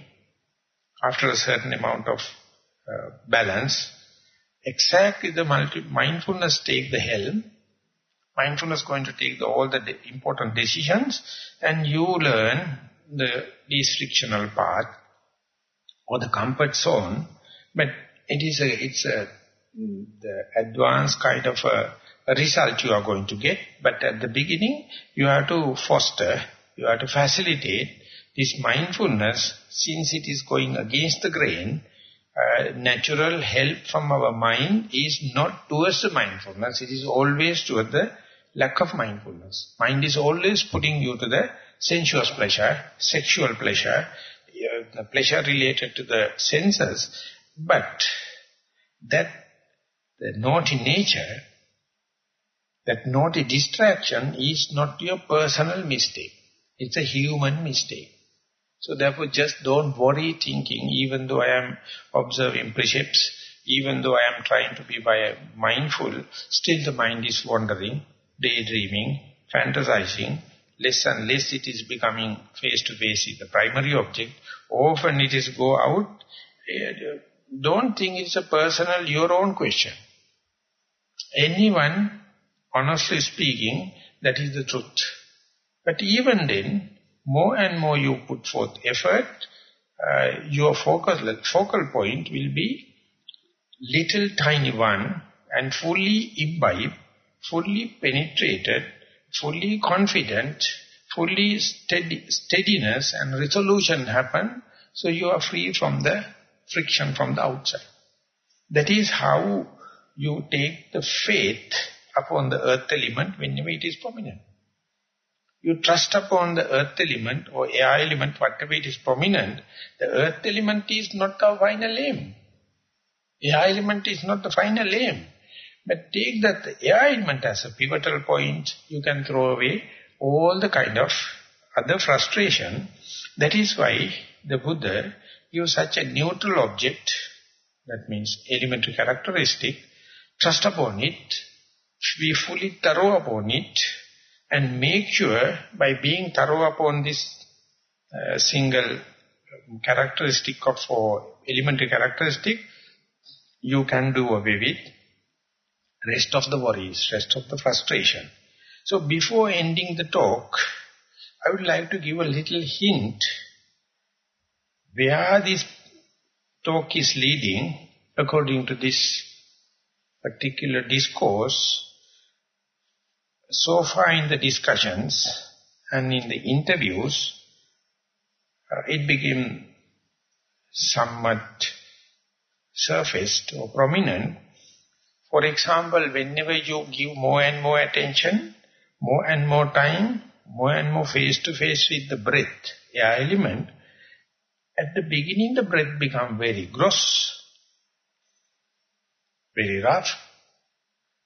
after a certain amount of uh, balance exactly the mindfulness take the helm. Mindfulness going to take the, all the de important decisions and you learn the least frictional path or the comfort zone. But it is a, it's a, the advanced kind of a, a result you are going to get. But at the beginning, you have to foster, you have to facilitate this mindfulness since it is going against the grain uh, natural help from our mind is not towards the mindfulness, it is always towards the lack of mindfulness. Mind is always putting you to the sensuous pleasure, sexual pleasure, the pleasure related to the senses. But that the naughty nature, that naughty distraction is not your personal mistake. It's a human mistake. So therefore just don't worry thinking, even though I am observing precepts, even though I am trying to be by mindful, still the mind is wandering, daydreaming, fantasizing, less and less it is becoming face-to-face -face the primary object. Often it is go out. Don't think it's a personal, your own question. Anyone, honestly speaking, that is the truth. But even then, more and more you put forth effort, uh, your focus, focal point will be little tiny one and fully imbibe, fully penetrated, fully confident, fully steady, steadiness and resolution happen, so you are free from the friction from the outside. That is how you take the faith upon the earth element whenever it is prominent. You trust upon the earth element or air element, whatever it is prominent, the earth element is not our final aim. Air element is not the final aim. But take that air element as a pivotal point, you can throw away all the kind of other frustration. That is why the Buddha gives such a neutral object, that means elementary characteristic, trust upon it, be fully thorough upon it, and make sure by being thorough upon this uh, single characteristic of or elementary characteristic, you can do away with rest of the worries, rest of the frustration. So before ending the talk, I would like to give a little hint where this talk is leading according to this particular discourse. So far in the discussions and in the interviews, uh, it became somewhat surfaced or prominent. For example, whenever you give more and more attention, more and more time, more and more face-to-face -face with the breath, air element, at the beginning the breath become very gross, very rough.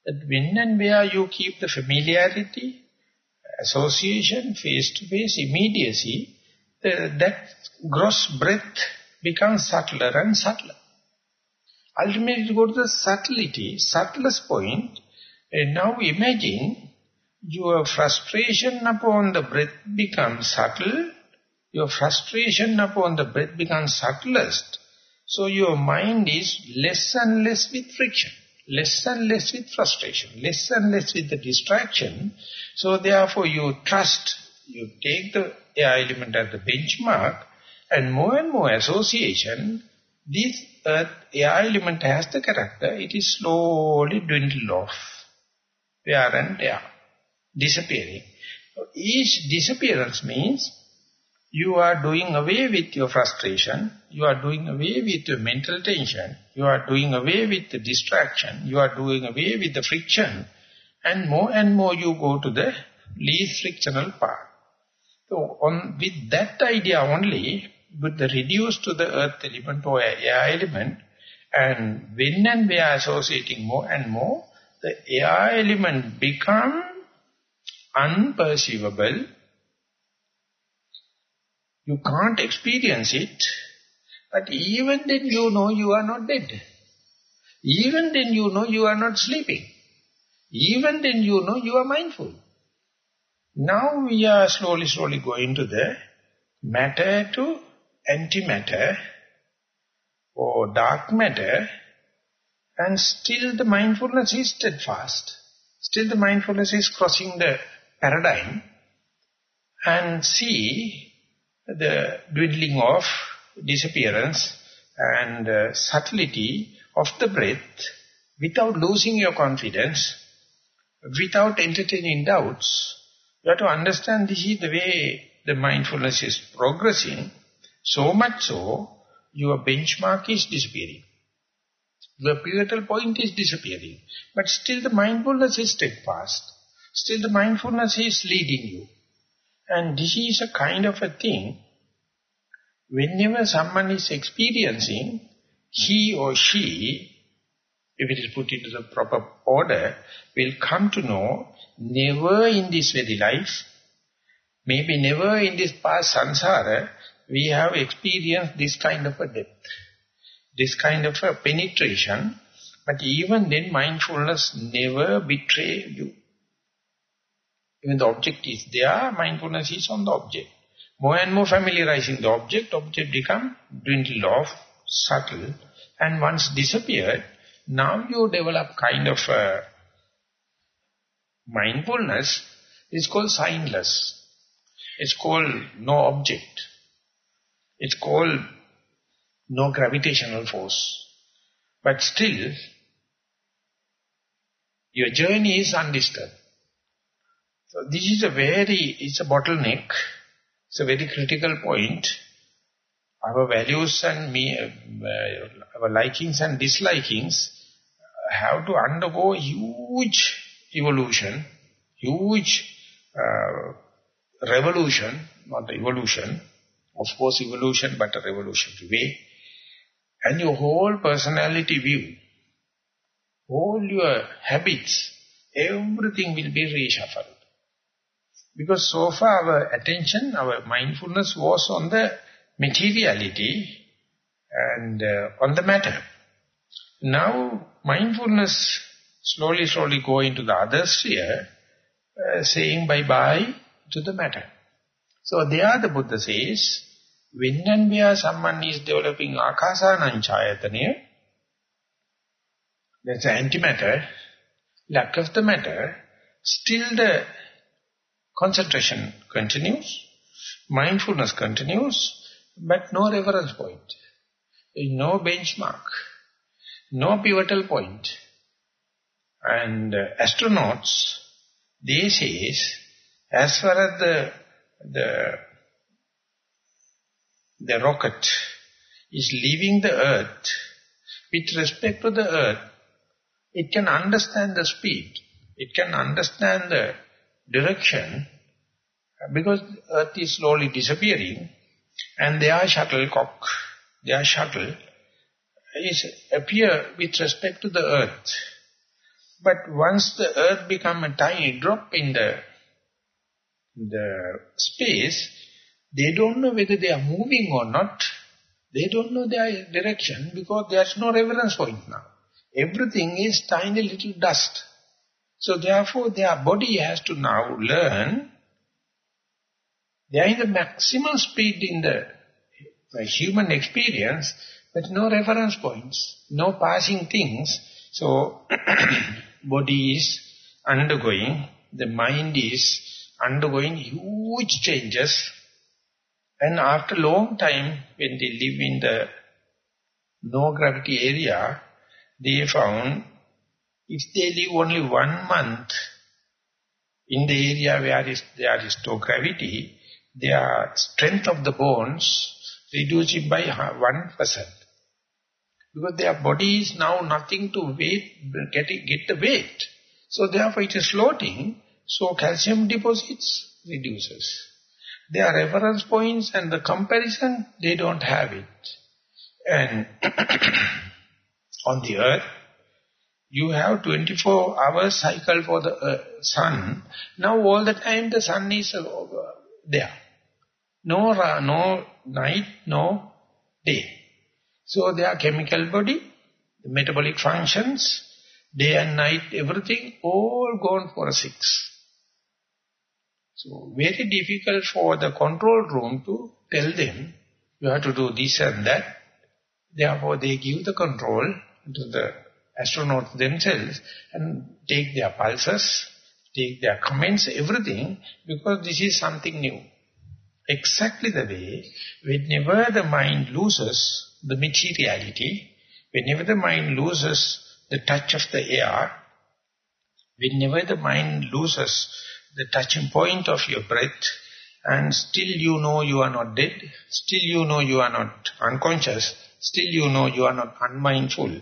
But when and where you keep the familiarity, association, face-to-face, -face, immediacy, the, that gross breath becomes subtler and subtler. Ultimately, go to the subtlety, subtlest point. And now imagine your frustration upon the breath becomes subtle. Your frustration upon the breath becomes subtlest. So your mind is less and less with friction, less and less with frustration, less and less with the distraction. So therefore you trust, you take the air element as the benchmark and more and more association, this earth element has the character, it is slowly dwindled off, wear and tear, disappearing. Each disappearance means you are doing away with your frustration, you are doing away with your mental tension, you are doing away with the distraction, you are doing away with the friction, and more and more you go to the least frictional part. So on with that idea only, with the reduce to the earth element or air element, and when and where associating more and more, the air element become unperceivable. You can't experience it, but even then you know you are not dead. Even then you know you are not sleeping. Even then you know you are mindful. Now we are slowly, slowly going to the matter to antimatter or dark matter and still the mindfulness is steadfast. Still the mindfulness is crossing the paradigm and see the dwindling of disappearance and uh, subtlety of the breath without losing your confidence, without entertaining doubts. You have to understand this is the way the mindfulness is progressing so much so, your benchmark is disappearing. Your pivotal point is disappearing. But still the mindfulness is steadfast. Still the mindfulness is leading you. And this is a kind of a thing, whenever someone is experiencing, he or she, if it is put into the proper order, will come to know, never in this very life, maybe never in this past samsara, we have experienced this kind of a depth, this kind of a penetration, but even then mindfulness never betray you. Even the object is there, mindfulness is on the object. More and more familiarizing the object, object become dwindled off, subtle, and once disappeared, now you develop kind of a mindfulness, it's called signless. It's called no object. It's called no gravitational force. But still, your journey is undisturbed. This is a very, it's a bottleneck. It's a very critical point. Our values and me, uh, our likings and dislikings have to undergo huge evolution, huge uh, revolution, not evolution, of course, evolution, but a revolutionary way. And your whole personality view, all your habits, everything will be reshuffled. Because so far our attention, our mindfulness was on the materiality and uh, on the matter. Now mindfulness slowly, slowly go into the other sphere, uh, saying bye-bye to the matter. So there the Buddha says, when and where someone is developing akasananchayatanya, that's antimatter, lack of the matter, still the concentration continues, mindfulness continues, but no reference point, no benchmark, no pivotal point. And uh, astronauts, they say, as far as the, the, the rocket is leaving the earth, with respect to the earth, it can understand the speed, it can understand the direction, because earth is slowly disappearing, and their shuttlecock, their shuttle, is appear with respect to the earth. But once the earth become a tiny drop in the, the space, they don't know whether they are moving or not. They don't know their direction because there's no reference point now. Everything is tiny little dust. So therefore their body has to now learn they are in the maximum speed in the human experience, but no reference points, no passing things. So, body is undergoing, the mind is undergoing huge changes. And after long time, when they live in the no gravity area, they found if they live only one month in the area where is, there is no gravity, their uh, strength of the bones reducing by 1%. Because their body is now nothing to weight, get, it, get the weight. So therefore it is floating, so calcium deposits reduces. Their reference points and the comparison, they don't have it. And on the earth, you have 24 hours cycle for the uh, sun. Now all the time the sun is uh, there. No, no night, no day. So their chemical body, the metabolic functions, day and night, everything, all gone for a six. So very difficult for the control room to tell them, you have to do this and that. Therefore they give the control to the astronauts themselves and take their pulses, take their comments, everything, because this is something new. Exactly the way, whenever the mind loses the materiality, whenever the mind loses the touch of the air, whenever the mind loses the touching point of your breath, and still you know you are not dead, still you know you are not unconscious, still you know you are not unmindful.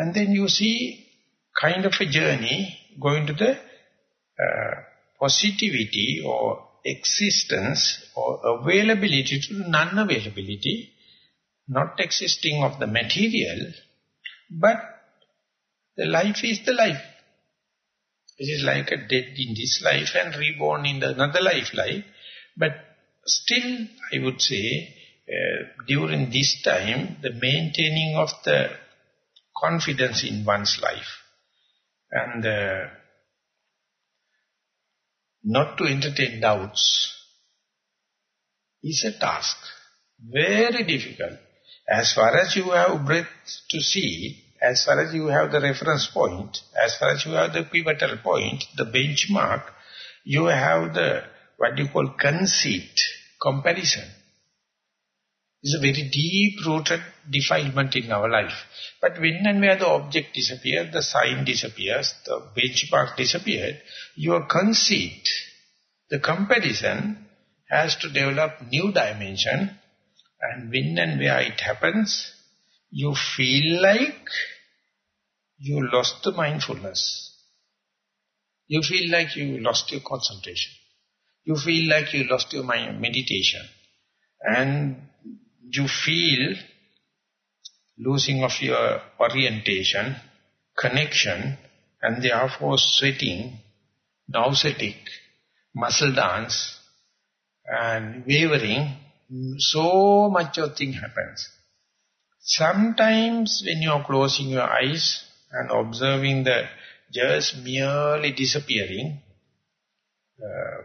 And then you see kind of a journey going to the uh, positivity or existence or availability to non-availability, not existing of the material, but the life is the life. It is like a dead in this life and reborn in another life life. But still, I would say, uh, during this time, the maintaining of the confidence in one's life and uh, not to entertain doubts is a task. Very difficult. As far as you have breath to see, as far as you have the reference point, as far as you have the pivotal point, the benchmark, you have the, what you call conceit, comparison. It's a very deep-rooted defilement in our life. But when and where the object disappears, the sign disappears, the benchmark disappears, your conceit, the comparison has to develop new dimension and when and where it happens, you feel like you lost the mindfulness. You feel like you lost your concentration. You feel like you lost your meditation. And you feel losing of your orientation, connection, and therefore sweating, nauseatic, muscle dance, and wavering, so much of thing happens. Sometimes when you are closing your eyes and observing the just merely disappearing uh,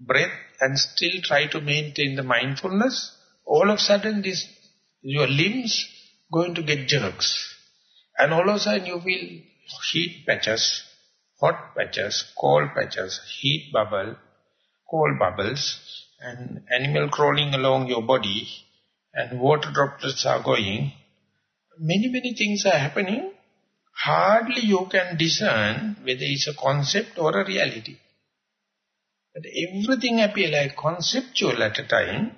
breath and still try to maintain the mindfulness, all of a sudden this your limbs going to get jerks. And all of a sudden you feel heat patches, hot patches, cold patches, heat bubble, cold bubbles and animal crawling along your body and water droplets are going, many, many things are happening. Hardly you can discern whether it's a concept or a reality. But everything appear like conceptual at a time.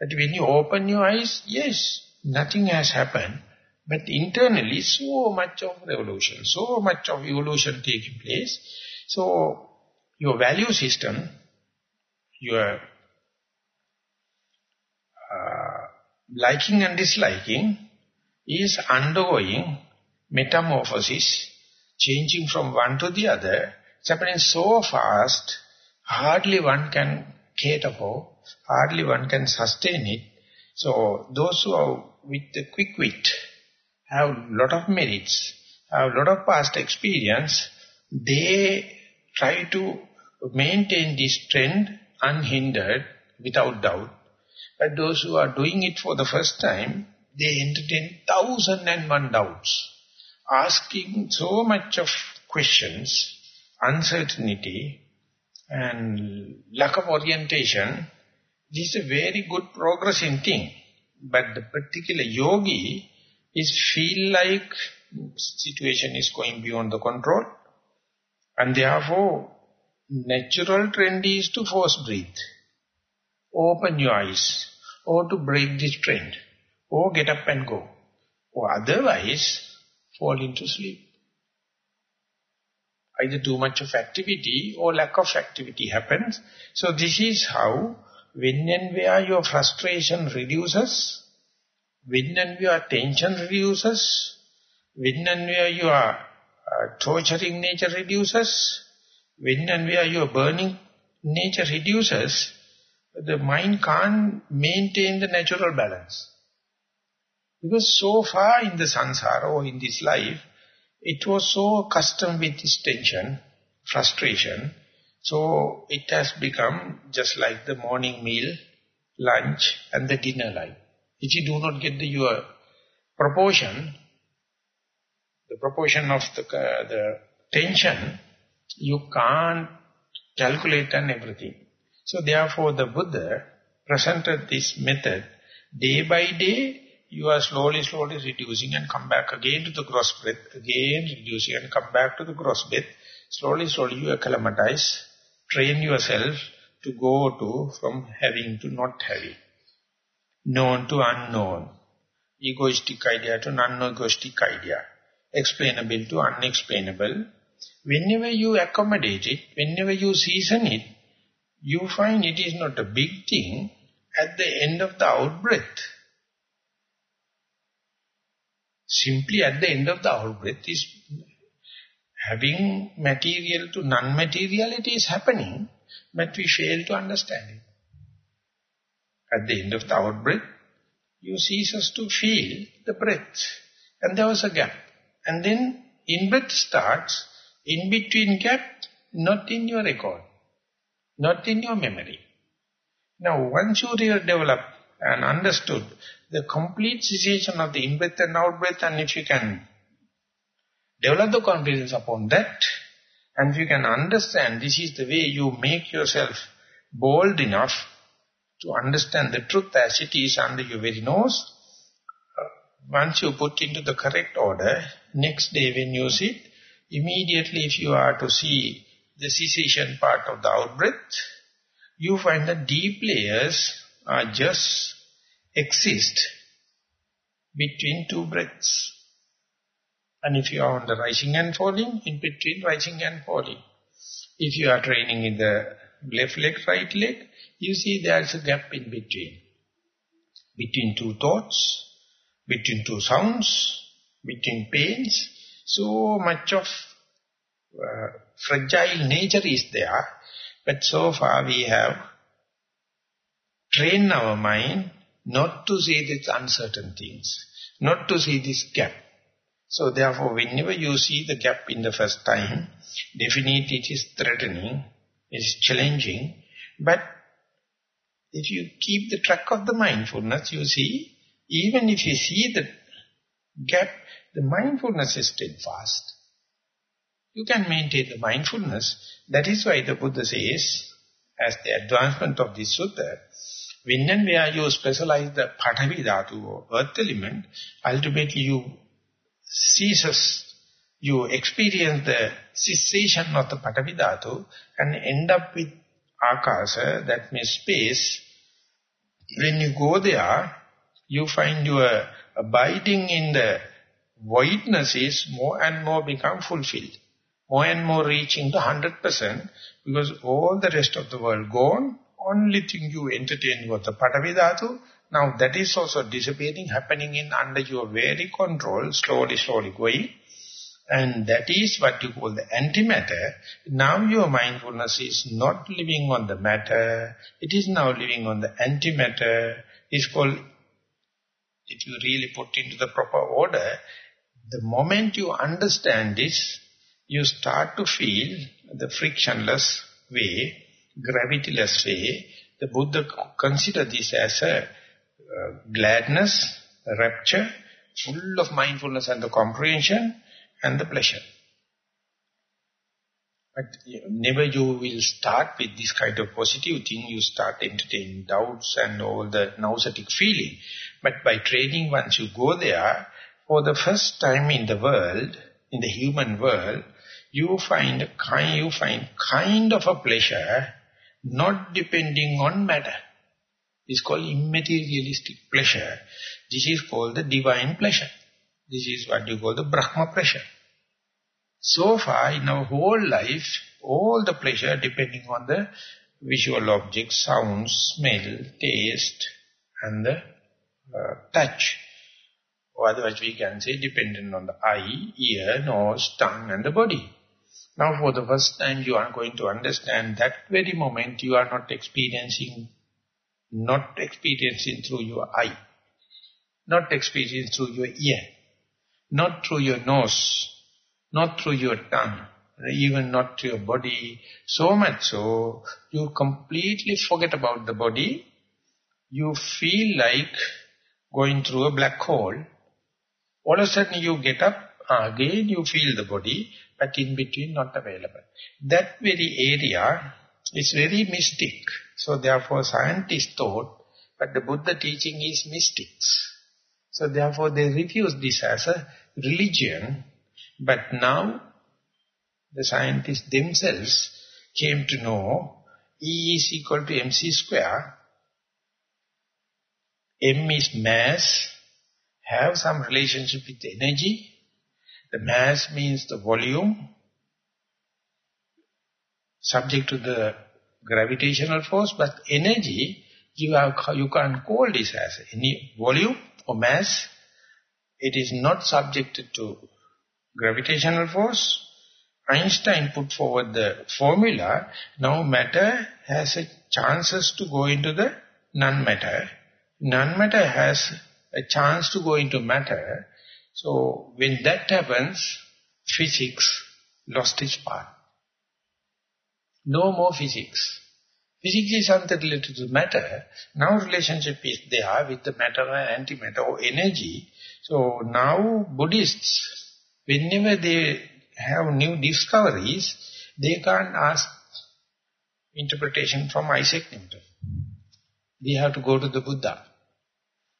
But when you open your eyes, yes, nothing has happened. But internally, so much of revolution, so much of evolution taking place. So, your value system, your uh, liking and disliking is undergoing metamorphosis, changing from one to the other. It's happening so fast, hardly one can cater for, hardly one can sustain it. So those who are with the quick wit have a lot of merits, have a lot of past experience, they try to maintain this trend unhindered, without doubt. But those who are doing it for the first time, they entertain thousand and one doubts, asking so much of questions, uncertainty, and lack of orientation. This is a very good progressing thing. But the particular yogi is feel like situation is going beyond the control. And therefore, natural trend is to force breathe. Open your eyes. Or to break this trend. Or get up and go. Or otherwise, fall into sleep. Either too much of activity or lack of activity happens. So this is how, when and where your frustration reduces, when and where tension reduces, when and where your uh, torturing nature reduces, when and where your burning nature reduces, the mind can't maintain the natural balance. Because so far in the samsara or in this life, it was so accustomed with this tension, frustration, so it has become just like the morning meal, lunch and the dinner life. If you do not get the your proportion, the proportion of the, uh, the tension, you can't calculate and everything. So therefore the Buddha presented this method, day by day you are slowly, slowly reducing and come back again to the gross breath, again reducing and come back to the gross breath. Slowly, slowly you acclimatize, train yourself to go to from having to not having, known to unknown, egoistic idea to non-egoistic idea, explainable to unexplainable. Whenever you accommodate it, whenever you season it, you find it is not a big thing at the end of the out-breath. Simply at the end of the out-breath is having material to non-materiality is happening, but we fail to understand it. At the end of the out-breath, you cease to feel the breath, and there was a gap. And then in-breath starts, in-between gap, not in your record, not in your memory. Now, once you develop and understood the complete cessation of the in-breath and out-breath and if you can develop the confidence upon that and you can understand this is the way you make yourself bold enough to understand the truth as it is under your very nose, uh, once you put into the correct order, next day when you sit, immediately if you are to see the cessation part of the out-breath, you find that deep layers are just exist between two breaths. And if you are on the rising and falling, in between rising and falling. If you are training in the left leg, right leg, you see there is a gap in between. Between two thoughts, between two sounds, between pains. So much of uh, fragile nature is there. But so far we have trained our mind not to see these uncertain things, not to see this gap. So therefore, whenever you see the gap in the first time, definitely it is threatening, it is challenging, but if you keep the track of the mindfulness, you see, even if you see the gap, the mindfulness is steadfast. You can maintain the mindfulness. That is why the Buddha says, as the advancement of this sutta, when and where you specialize the Patavi Dhatu or earth element, ultimately you ceases, you experience the cessation of the Patavi Dhatu and end up with Akasa, eh, that means space. When you go there, you find your abiding in the voidness is more and more become fulfilled. More and more reaching the 100% because all the rest of the world gone, only thing you entertain was the Patavidhatu. Now that is also disappearing, happening in under your very control, slowly, slowly going. And that is what you call the antimatter. Now your mindfulness is not living on the matter. It is now living on the antimatter. It's called, if you really put into the proper order, the moment you understand this, you start to feel the frictionless way, gravityless way. The Buddha consider this as a uh, gladness, rapture, full of mindfulness and the comprehension and the pleasure. But never you will start with this kind of positive thing, you start entertaining doubts and all the nauseatic feeling. But by training, once you go there, for the first time in the world, in the human world, you find kind, you find kind of a pleasure not depending on matter. It's called immaterialistic pleasure. This is called the divine pleasure. This is what you call the Brahma pleasure. So far in our whole life, all the pleasure depending on the visual objects, sounds, smell, taste and the uh, touch. Or otherwise we can say dependent on the eye, ear, nose, tongue and the body. Now for the first time you are going to understand that very moment you are not experiencing, not experiencing through your eye, not experiencing through your ear, not through your nose, not through your tongue, even not to your body, so much so, you completely forget about the body, you feel like going through a black hole, all of a sudden you get up, again you feel the body, but in between not available. That very area is very mystic. So therefore scientists thought, but the Buddha teaching is mystics. So therefore they refuse this as a religion. But now the scientists themselves came to know E is equal to mc square. M is mass, have some relationship with energy. The mass means the volume, subject to the gravitational force, but energy, you, have, you can't call this as any volume or mass. It is not subjected to gravitational force. Einstein put forward the formula, now matter has a chances to go into the non-matter. Non-matter has a chance to go into matter. So when that happens, physics lost its part. No more physics. Physics is something related to matter. Now relationship is there with the matter and antimatter or energy. So now Buddhists, whenever they have new discoveries, they can't ask interpretation from Isaac Newton. They have to go to the Buddha.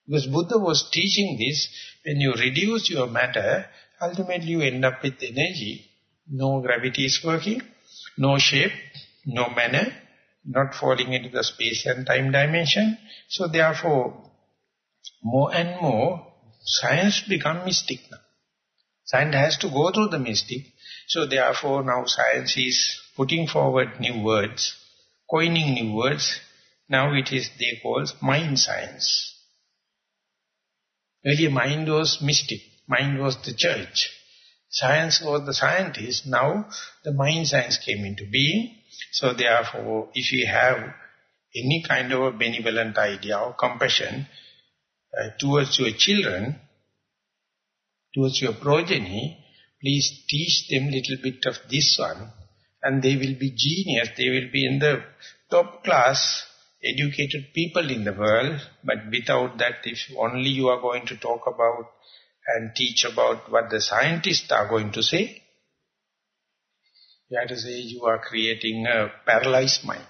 Because Buddha was teaching this, when you reduce your matter, ultimately you end up with energy. No gravity is working, no shape, no manner, not falling into the space and time dimension. So therefore, more and more, science become mystic now. Science has to go through the mystic. So therefore now science is putting forward new words, coining new words. Now it is, they call mind science. Earlier mind was mystic, mind was the church. Science was the scientist, now the mind science came into being. So therefore, if you have any kind of a benevolent idea or compassion uh, towards your children, towards your progeny, please teach them little bit of this one and they will be genius, they will be in the top class educated people in the world, but without that, if only you are going to talk about and teach about what the scientists are going to say, you have to say you are creating a paralyzed mind.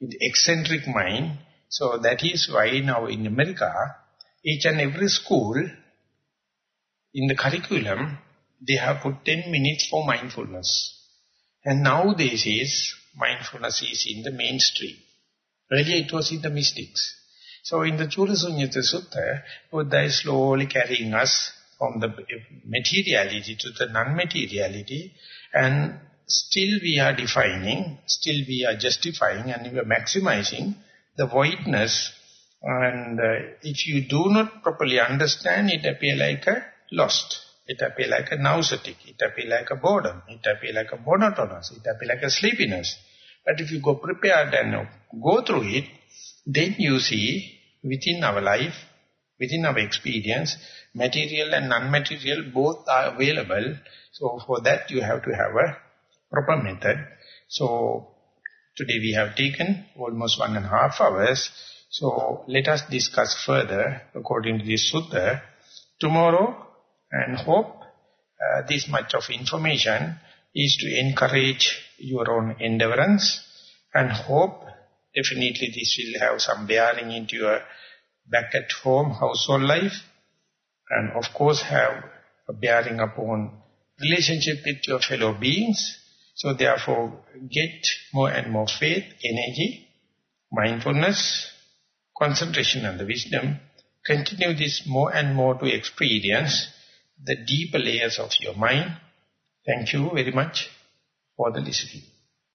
with eccentric mind. So that is why now in America, each and every school, in the curriculum, they have put 10 minutes for mindfulness. And now nowadays is, mindfulness is in the mainstream. Earlier it was in the mystics. So in the Cula Suññata Sutta, Buddha is slowly carrying us from the materiality to the non-materiality and still we are defining, still we are justifying and we are maximizing the voidness and uh, if you do not properly understand, it appear like a lost. It appear like a nauseatic. It appear like a boredom. It appear like a monotonous. It appear like a sleepiness. But if you go prepared and go through it, then you see within our life, within our experience, material and non-material both are available. So for that you have to have a proper method. So today we have taken almost one and a half hours. So let us discuss further according to this sutta tomorrow and hope uh, this much of information is to encourage your own endeavorance and hope definitely this will have some bearing into your back at home household life and of course have a bearing upon relationship with your fellow beings. So therefore get more and more faith, energy, mindfulness, concentration and the wisdom. Continue this more and more to experience the deeper layers of your mind. Thank you very much for the listening.